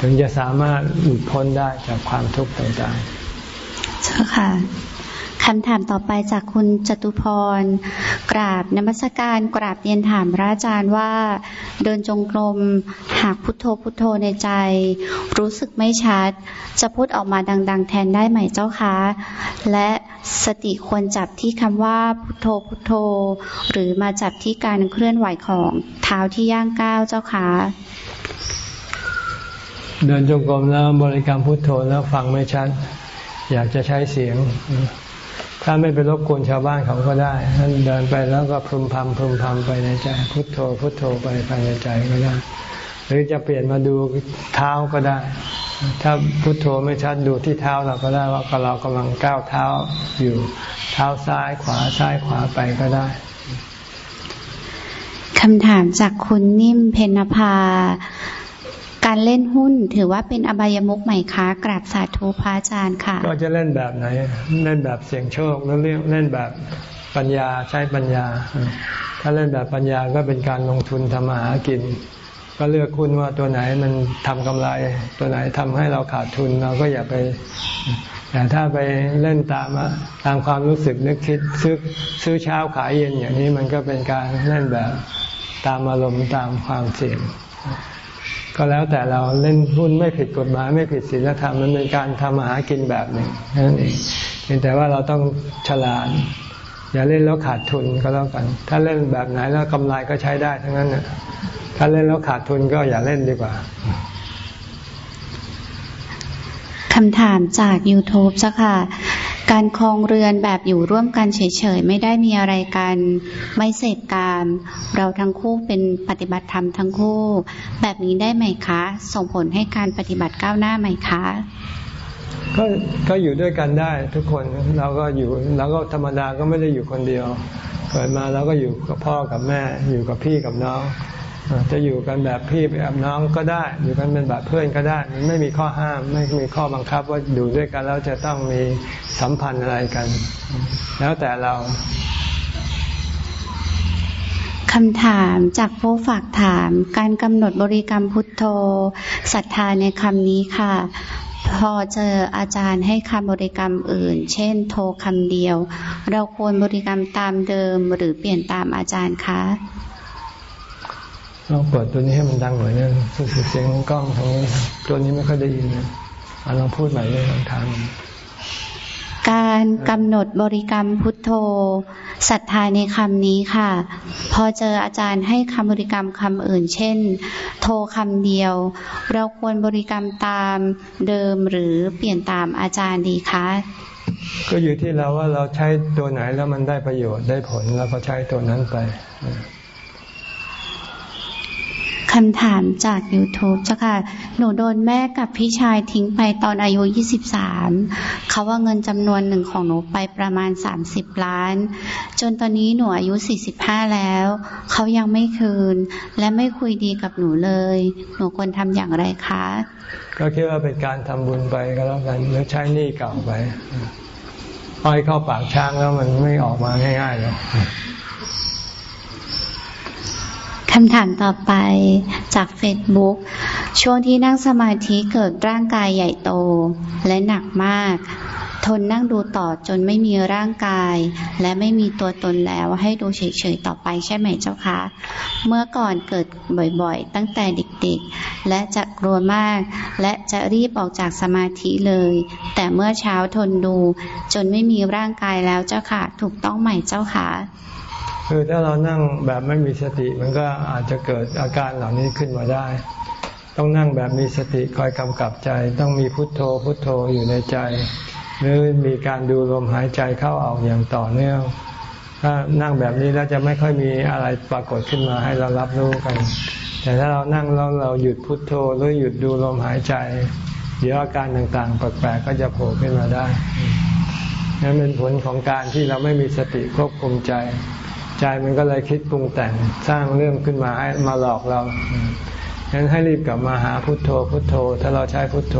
S1: ถึงจะสามารถหลุดพ้นได้จากความทุกข์ต่าง
S2: ๆใช่ค่ะคำถามต่อไปจากคุณจตุพร กราบนมัสการกราบเรียนถามพระอาจารย์ว่า เดินจงกรมหากพุทโธพุทโธในใจ รู้สึกไม่ชัด จะพูดออกมาดัง ๆ แทนได้ไหมเจ้าคะ และ สติควรจับที่คำว่าพุทโธพุทโธ หรือมาจับที่การเคลื่อนไหวของเท้าที่ย่างก้าวเจ้าคะ
S1: เดินจงกรมแล้วบริกรรมพุทโธแล้วฟังไม่ชัด อยากจะใช้เสียง ถ้าไม่ไปรบกวนชาวบ้านเขาก็ได้ท่านเดินไปแล้วก็พึมพำพึมพำไปในใจ พุทโธพุทโธไปภายในใจก็ได้ หรือจะเปลี่ยนมาดูเท้าก็ได้ ถ้าพุทโธไม่ชัดดูที่เท้าเราก็ได้ว่าเรากำลังก้าวเท้าอยู่เท้าซ้ายขวาซ้ายขวาไปก็ได้
S2: คำถามจากคุณนิ่มเพนภา การเล่นหุ้นถือว่าเป็นอบายมุกใหม่คะกราบสาธุพระอาจารย์ค่ะ
S1: ก็จะเล่นแบบไหน เล่นแบบเสี่ยงโชคแล้วเล่นแบบปัญญาใช้ปัญญา ถ้าเล่นแบบปัญญาก็เป็นการลงทุนทำมาหากิน ก็เลือกคุณว่าตัวไหนมันทำกำไร ตัวไหนทำให้เราขาดทุนเราก็อย่าไปแต่ถ้าไปเล่นตามตามความรู้สึกนึกคิดซื้อซื้อเช้าขายเย็นอย่างนี้มันก็เป็นการเล่นแบบตามอารมณ์ตามความเสี่ยงก็แล้วแต่เราเล่นหุ้นไม่ผิดกฎหมายไม่ผิดศีลธรรมมันเป็นการทำมาหากินแบบหนึ่งนั่นเองเพียงแต่ว่าเราต้องฉลาดอย่าเล่นแล้วขาดทุนก็แล้วกัน ถ้าเล่นแบบไหนแล้วกำไรก็ใช้ได้ทั้งนั้นนะ ถ้าเล่นแล้วขาดทุนก็อย่าเล่นดีกว่า
S2: คำถามจาก YouTube จ้ะค่ะ การคลองเรือนแบบอยู่ร่วมกันเฉยๆ ไม่ได้มีอะไรกัน ไม่เสพกาม เราทั้งคู่เป็นปฏิบัติธรรมทั้งคู่ แบบนี้ได้ไหมคะ ส่งผลให้การปฏิบัติก้าวหน้าไหมคะ
S1: ก็ก็อยู่ด้วยกันได้ทุกคนเราก็อยู่เราก็ธรรมดาก็ไม่ได้อยู่คนเดียว เกิดมาเราก็อยู่กับพ่อกับแม่ อยู่กับพี่กับน้อง จะอยู่กันแบบพี่แบบน้องก็ได้ อยู่กันเป็นแบบเพื่อนก็ได้ มันไม่มีข้อห้าม ไม่มีข้อบังคับว่าอยู่ด้วยกันแล้วจะต้องมีสัมพันธ์อะไรกัน แล้วแต่เรา
S2: คำถามจากผู้ฝากถามการกำหนดบริกรรมพุทโธศรัทธาในคำนี้ค่ะ พอเจออาจารย์ให้คำบริกรรมอื่น เช่น โทคำเดียว เราควรบริกรรมตามเดิมหรือเปลี่ยนตามอาจารย์คะ
S1: เราเปิดตัวนี้ให้มันดังหน่อยนึงเสียงกล้องตรงนี้ตัวนี้ไม่ค่อยได้ยินลองพูดใหม่เลยลองถาม
S2: การกำหนดบริกรรมพุทโธศรัทธาในคำนี้ค่ะ พอเจออาจารย์ให้คำบริกรรมคำอื่น เช่น โทคำเดียว เราควรบริกรรมตามเดิมหรือเปลี่ยนตามอาจารย์ดีคะ
S1: ก็อยู่ที่เราว่าเราใช้ตัวไหนแล้วมันได้ประโยชน์ได้ผลแล้วก็ใช้ตัวนั้นไป
S2: คำถามจาก YouTube เจ้าค่ะ หนูโดนแม่กับพี่ชายทิ้งไปตอนอายุ 23 เขาว่าเงินจำนวนหนึ่งของหนูไปประมาณ 30 ล้าน จนตอนนี้หนูอายุ 45 แล้ว เขายังไม่คืน และไม่คุยดีกับหนูเลย หนูควรทำอย่างไรคะ
S1: ก็คิดว่าเป็นการทำบุญไปก็แล้วกันหรือใช้หนี้เก่าไปอ้อยเข้าปากช้างแล้วมันไม่ออกมาง่ายๆหรอก
S2: คำถามต่อไปจากเฟซบุ๊กช่วงที่นั่งสมาธิเกิดร่างกายใหญ่โต และหนักมาก ทนนั่งดูต่อจนไม่มีร่างกาย และไม่มีตัวตนแล้วให้ดูเฉยๆต่อไปใช่ไหมเจ้าคะ เมื่อก่อนเกิดบ่อยๆ ตั้งแต่เด็กๆ และจะกลัวมาก และจะรีบออกจากสมาธิเลย แต่เมื่อเช้าทนดูจนไม่มีร่างกายแล้วเจ้าค่ะ ถูกต้องไหมเจ้าค่ะ
S1: คือถ้าเรานั่งแบบไม่มีสติ มันก็อาจจะเกิดอาการเหล่านี้ขึ้นมาได้ ต้องนั่งแบบมีสติคอยกำกับใจ ต้องมีพุทโธพุทโธอยู่ในใจ หรือมีการดูลมหายใจเข้าออกอย่างต่อเนื่องถ้านั่งแบบนี้แล้วจะไม่ค่อยมีอะไรปรากฏขึ้นมาให้เรารับรู้กัน แต่ถ้าเรานั่งแล้วเราหยุดพุทโธหรือหยุดดูลมหายใจ เดี๋ยวอาการต่างๆแปลกๆก็จะโผล่ขึ้นมาได้นั่นเป็นผลของการที่เราไม่มีสติควบคุมใจ ใจมันก็เลยคิดปรุงแต่งสร้างเรื่องขึ้นมาให้มาหลอกเราฉะนั้นให้รีบกลับมาหาพุทโธ พุทโธ ถ้าเราใช้พุทโธ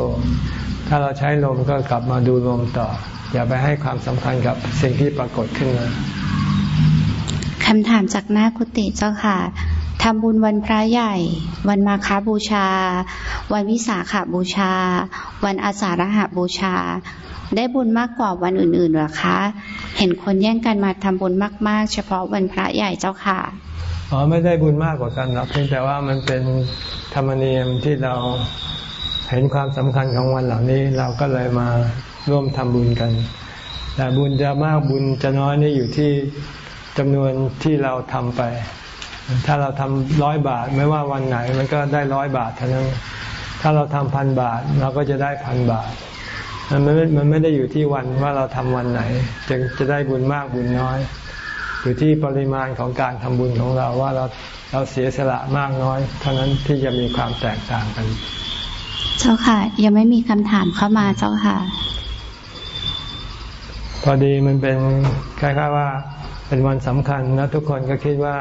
S1: ถ้าเราใช้ลมก็กลับมาดูลมต่อ อย่าไปให้ความสำคัญกับสิ่งที่ปรากฏขึ้นมา
S2: คำถามจากหน้ากุฏิเจ้าค่ะทำบุญวันพระใหญ่ วันมาคาบูชา วันวิสาขาบูชา วันอาสาฬหาบูชา ได้บุญมากกว่าวันอื่นๆหรอคะ เห็นคนแย่งกันมาทำบุญมาก ๆ เฉพาะวันพระใหญ่เจ้าค่ะ
S1: อ๋อไม่ได้บุญมากกว่ากันหรอกเพียงแต่ว่ามันเป็นธรรมเนียมที่เราเห็นความสำคัญของวันเหล่านี้เราก็เลยมาร่วมทำบุญกัน แต่บุญจะมากบุญจะน้อยนี่อยู่ที่จำนวนที่เราทำไป ถ้าเราทำร้อยบาทไม่ว่าวันไหนมันก็ได้ร้อยบาทเท่านั้น ถ้าเราทำพันบาทเราก็จะได้พันบาท มันไม่มันไม่ได้อยู่ที่วันว่าเราทำวันไหนจึงจะได้บุญมากบุญน้อย อยู่ที่ปริมาณของการทำบุญของเราว่าเราเราเสียสละมากน้อย เท่านั้นที่จะมีความแตกต่างกัน
S2: เจ้าค่ะ ยังไม่มีคำถามเข้ามาเจ้าค่ะ
S1: พอดีมันเป็นคล้ายๆว่า เป็นวันสำคัญแล้วทุกคนก็คิดว่า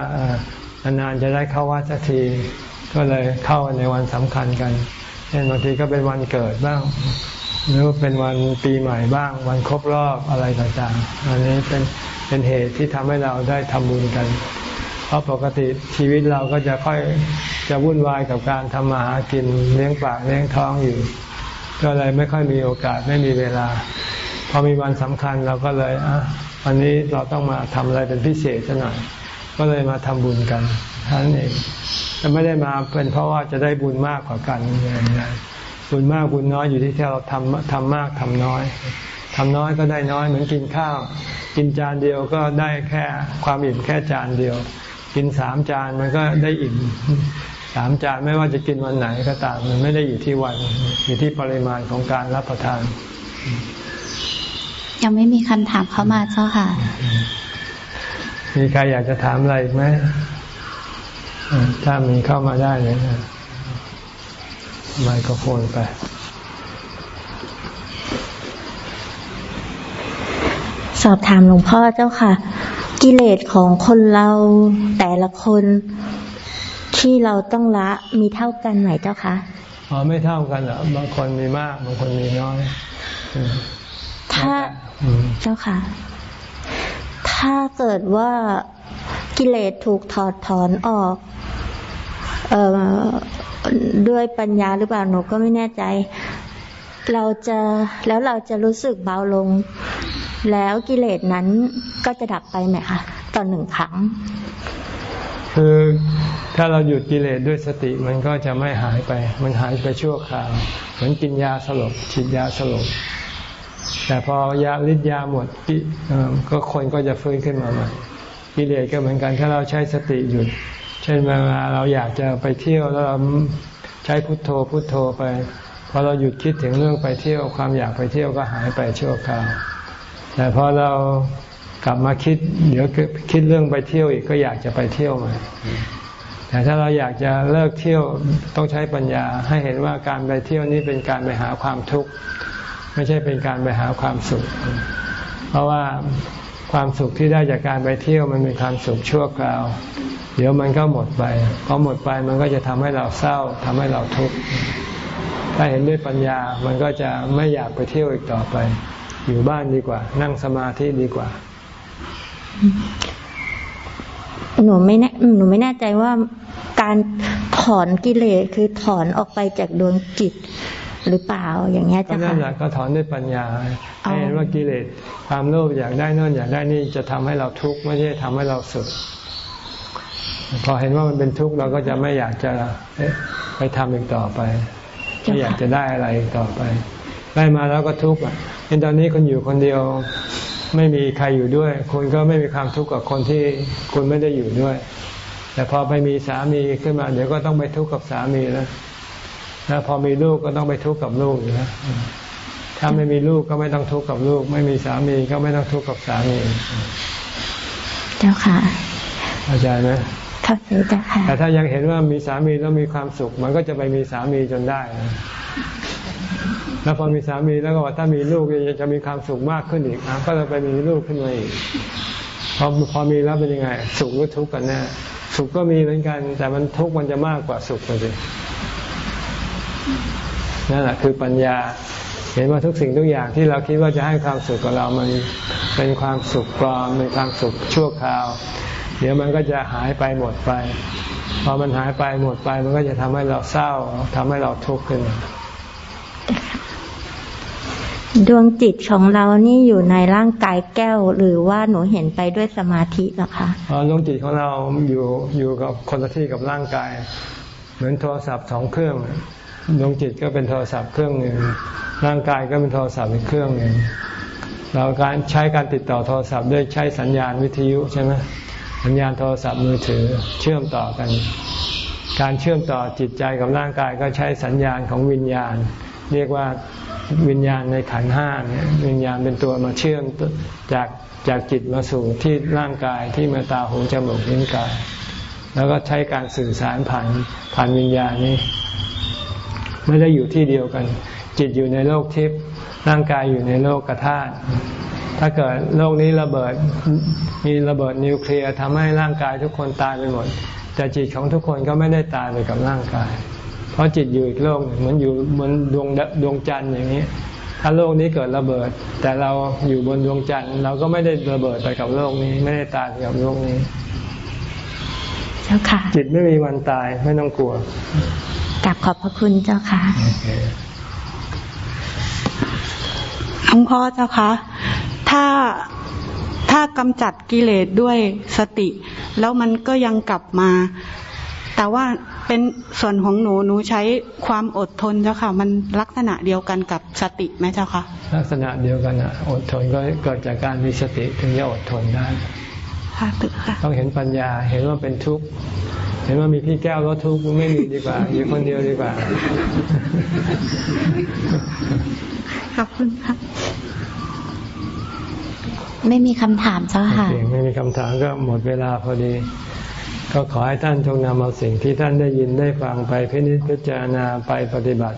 S1: นานๆจะได้เข้าวัดสักที ก็เลยเข้าในวันสำคัญกันเช่นบางทีก็เป็นวันเกิดบ้าง หรือเป็นวันปีใหม่บ้าง วันครบรอบอะไรต่างๆ อันนี้เป็นเป็นเหตุที่ทำให้เราได้ทำบุญกัน เพราะปกติชีวิตเราก็จะค่อยจะวุ่นวายกับการทำมาหากินเลี้ยงปากเลี้ยงท้องอยู่ ก็เลยไม่ค่อยมีโอกาสไม่มีเวลา พอมีวันสำคัญเราก็เลยอะวันนี้เราต้องมาทำอะไรเป็นพิเศษซะหน่อยก็เลยมาทำบุญกันท่านเองแต่ไม่ได้มาเป็นเพราะว่าจะได้บุญมากกว่ากันอย่างไร บุญมากบุญน้อยอยู่ที่ที่เราทำทำมากทำน้อยทำน้อยก็ได้น้อยเหมือนกินข้าว กินจานเดียวก็ได้แค่ความอิ่มแค่จานเดียว กินสามจานมันก็ได้อิ่มสามจานไม่ว่าจะกินวันไหนก็ตามมันไม่ได้อยู่ที่วัน อยู่ที่ปริมาณของการรับประทาน
S2: ยังไม่มีคำถามเข้ามาเจ้าค่ะ
S1: มีใครอยากจะถามอะไรอีกไหมถ้ามีเข้ามาได้เลยนะ ไมโครโฟนไป
S3: สอบถามหลวงพ่อเจ้าค่ะ กิเลสของคนเราแต่ละคนที่เราต้องละมีเท่ากันไหมเจ้าคะ
S1: อ๋อไม่เท่ากันอะบางคนมีมาก บางคนมีน้อย
S3: ถ้าเจ้าค่ะ ถ้าเกิดว่ากิเลสถูกถอดถอนออก เอ่อ ด้วยปัญญาหรือเปล่าหนูก็ไม่แน่ใจ เราจะแล้วเราจะรู้สึกเบาลง แล้วกิเลสนั้นก็จะดับไปไหมคะต่อหนึ่งครั้ง
S1: คือถ้าเราหยุดกิเลสด้วยสติมันก็จะไม่หายไป มันหายไปชั่วคราว เหมือนกินยาสลบฉีดยาสลบแต่พอยาฤทธิ์ยาหมดก็คนก็จะฟื้นขึ้นมาใหม่กิเลสก็เหมือนกันถ้าเราใช้สติหยุด เช่นเวลาเราอยากจะไปเที่ยวแล้วเราใช้พุทโธพุทโธไปพอเราหยุดคิดถึงเรื่องไปเที่ยวความอยากไปเที่ยวก็หายไปชั่วคราวแต่พอเรากลับมาคิด เดี๋ยวคิดเรื่องไปเที่ยวอีกก็อยากจะไปเที่ยวใหม่แต่ถ้าเราอยากจะเลิกเที่ยวต้องใช้ปัญญา ให้เห็นว่าการไปเที่ยวนี้เป็นการไปหาความทุกข์ไม่ใช่เป็นการไปหาความสุข เพราะว่า ความสุขที่ได้จากการไปเที่ยวมันเป็นความสุขชั่วคราว เดี๋ยวมันก็หมดไปพอหมดไปมันก็จะทำให้เราเศร้าทำให้เราทุกข์ถ้าเห็นด้วยปัญญามันก็จะไม่อยากไปเที่ยวอีกต่อไป อยู่บ้านดีกว่า นั่งสมาธิดีกว่า
S3: หนูไม่แน่หนูไม่แน่ใจว่าการถอนกิเลสคือถอนออกไปจากดวงจิต หรือเปล่าอย่างเงี้ยจ้ะค่ะนั่
S1: นแหละก็ถอนด้วยปัญญาให้เห็นว่ากิเลสความโลภอยากได้นั่นอยากได้นี่จะทำให้เราทุกข์ไม่ใช่ทำให้เราสุขพอเห็นว่ามันเป็นทุกข์เราก็จะไม่อยากจะไปทำอีกต่อไปไม่อยากจะได้อะไรอีกต่อไป ได้มาแล้วก็ทุกข์อะเห็นตอนนี้คุณอยู่คนเดียวไม่มีใครอยู่ด้วย คุณก็ไม่มีความทุกข์กับคนที่คุณไม่ได้อยู่ด้วย แต่พอไปมีสามีขึ้นมา เดี๋ยวก็ต้องไปทุกข์กับสามีแล้ว แล้วพอมีลูกก็ต้องไปทุกข์กับลูกอยู่นะถ้าไม่มีลูกก็ไม่ต้องทุกข์กับลูก ไม่มีสามีก็ไม่ต้องทุกข์กับสามี
S3: เจ้าค่ะ
S1: เข้าใจไหม
S3: เข้าใจเจ้าค่ะ
S1: แต่ถ้ายังเห็นว่ามีสามีแล้วมีความสุข มันก็จะไปมีสามีจนได้นะแล้วพอมีสามีแล้วก็ว่าถ้ามีลูกจะมีความสุขมากขึ้นอีกก็จะไปมีลูกขึ้นมาอีกพอพอมีแล้วเป็นยังไง สุขหรือทุกข์กันแน่สุขก็มีเหมือนกัน แต่มันทุกข์มันจะมากกว่าสุขเลย นั่นแหละคือปัญญา เห็นว่าทุกสิ่งทุกอย่างที่เราคิดว่าจะให้ความสุขกับเรามันเป็นความสุขปลอมเป็นความสุขชั่วคราว เดี๋ยวมันก็จะหายไปหมดไปพอมันหายไปหมดไปมันก็จะทำให้เราเศร้าทำให้เราทุกข์ขึ้น
S3: ดวงจิตของเรานี่อยู่ในร่างกายแก้ว หรือว่าหนูเห็นไปด้วยสมาธิหรอคะ
S1: อ๋อดวงจิตของเราอยู่อยู่กับคนละที่กับร่างกาย เหมือนโทรศัพท์สองเครื่อง ดวงจิตก็เป็นโทรศัพท์เครื่องหนึ่งร่างกายก็เป็นโทรศัพท์อีกเครื่องหนึ่งเราการใช้การติดต่อโทรศัพท์ด้วยใช้สัญญาณวิทยุใช่ไหมสัญญาณโทรศัพท์มือถือเชื่อมต่อกัน การเชื่อมต่อจิตใจกับร่างกายก็ใช้สัญญาณของวิญญาณ เรียกว่าวิญญาณในขันห้าเนี่ยวิญญาณเป็นตัวมาเชื่อมจากจากจิตมาสู่ที่ร่างกายที่มาตาหูจมูกลิ้นกาย แล้วก็ใช้การสื่อสารผ่านผ่านวิญญาณนี้ ไม่ได้อยู่ที่เดียวกัน จิตอยู่ในโลกทิพย์ร่างกายอยู่ในโลกกระธาตุถ้าเกิดโลกนี้ระเบิดมีระเบิดนิวเคลียร์ทำให้ร่างกายทุกคนตายไปหมด แต่จิตของทุกคนก็ไม่ได้ตายไปกับร่างกาย เพราะจิตอยู่อีกโลกหนึ่งเหมือนอยู่บนดวงดวงจันทร์อย่างนี้ ถ้าโลกนี้เกิดระเบิด แต่เราอยู่บนดวงจันทร์เราก็ไม่ได้ระเบิดไปกับโลกนี้ ไม่ได้ตายไปกับโลกนี้
S3: เจ้าค่ะ
S1: จิตไม่มีวันตายไม่ต้องกลัว
S3: กับขอบพระคุณเจ้าค่ะ
S4: หลวงพ่อเจ้าคะถ้าถ้ากำจัดกิเลสด้วยสติ แล้วมันก็ยังกลับมา แต่ว่าเป็นส่วนของหนูหนูใช้ความอดทนเจ้าค่ะ มันลักษณะเดียวกันกับสติไหมเจ้าคะ
S1: ลักษณะเดียวกันอะอดทนก็เกิดจากการมีสติถึงจะอดทนได้
S4: ค่ะ
S1: ต้องเห็นปัญญาเห็นว่าเป็นทุกข์เห็นว่ามีพี่แก้วรถทุกข์ไม่มีดีกว่าอยู่คนเดียวดีกว่า
S4: ขอบคุณครับ
S2: ไม่มีคำถามเจ้าค่ะ
S1: ไม่มีคำถามก็หมดเวลาพอดี ก็ขอให้ท่านจงนำเอาสิ่งที่ท่านได้ยินได้ฟังไปพินิจพิจารณาไปปฏิบัติ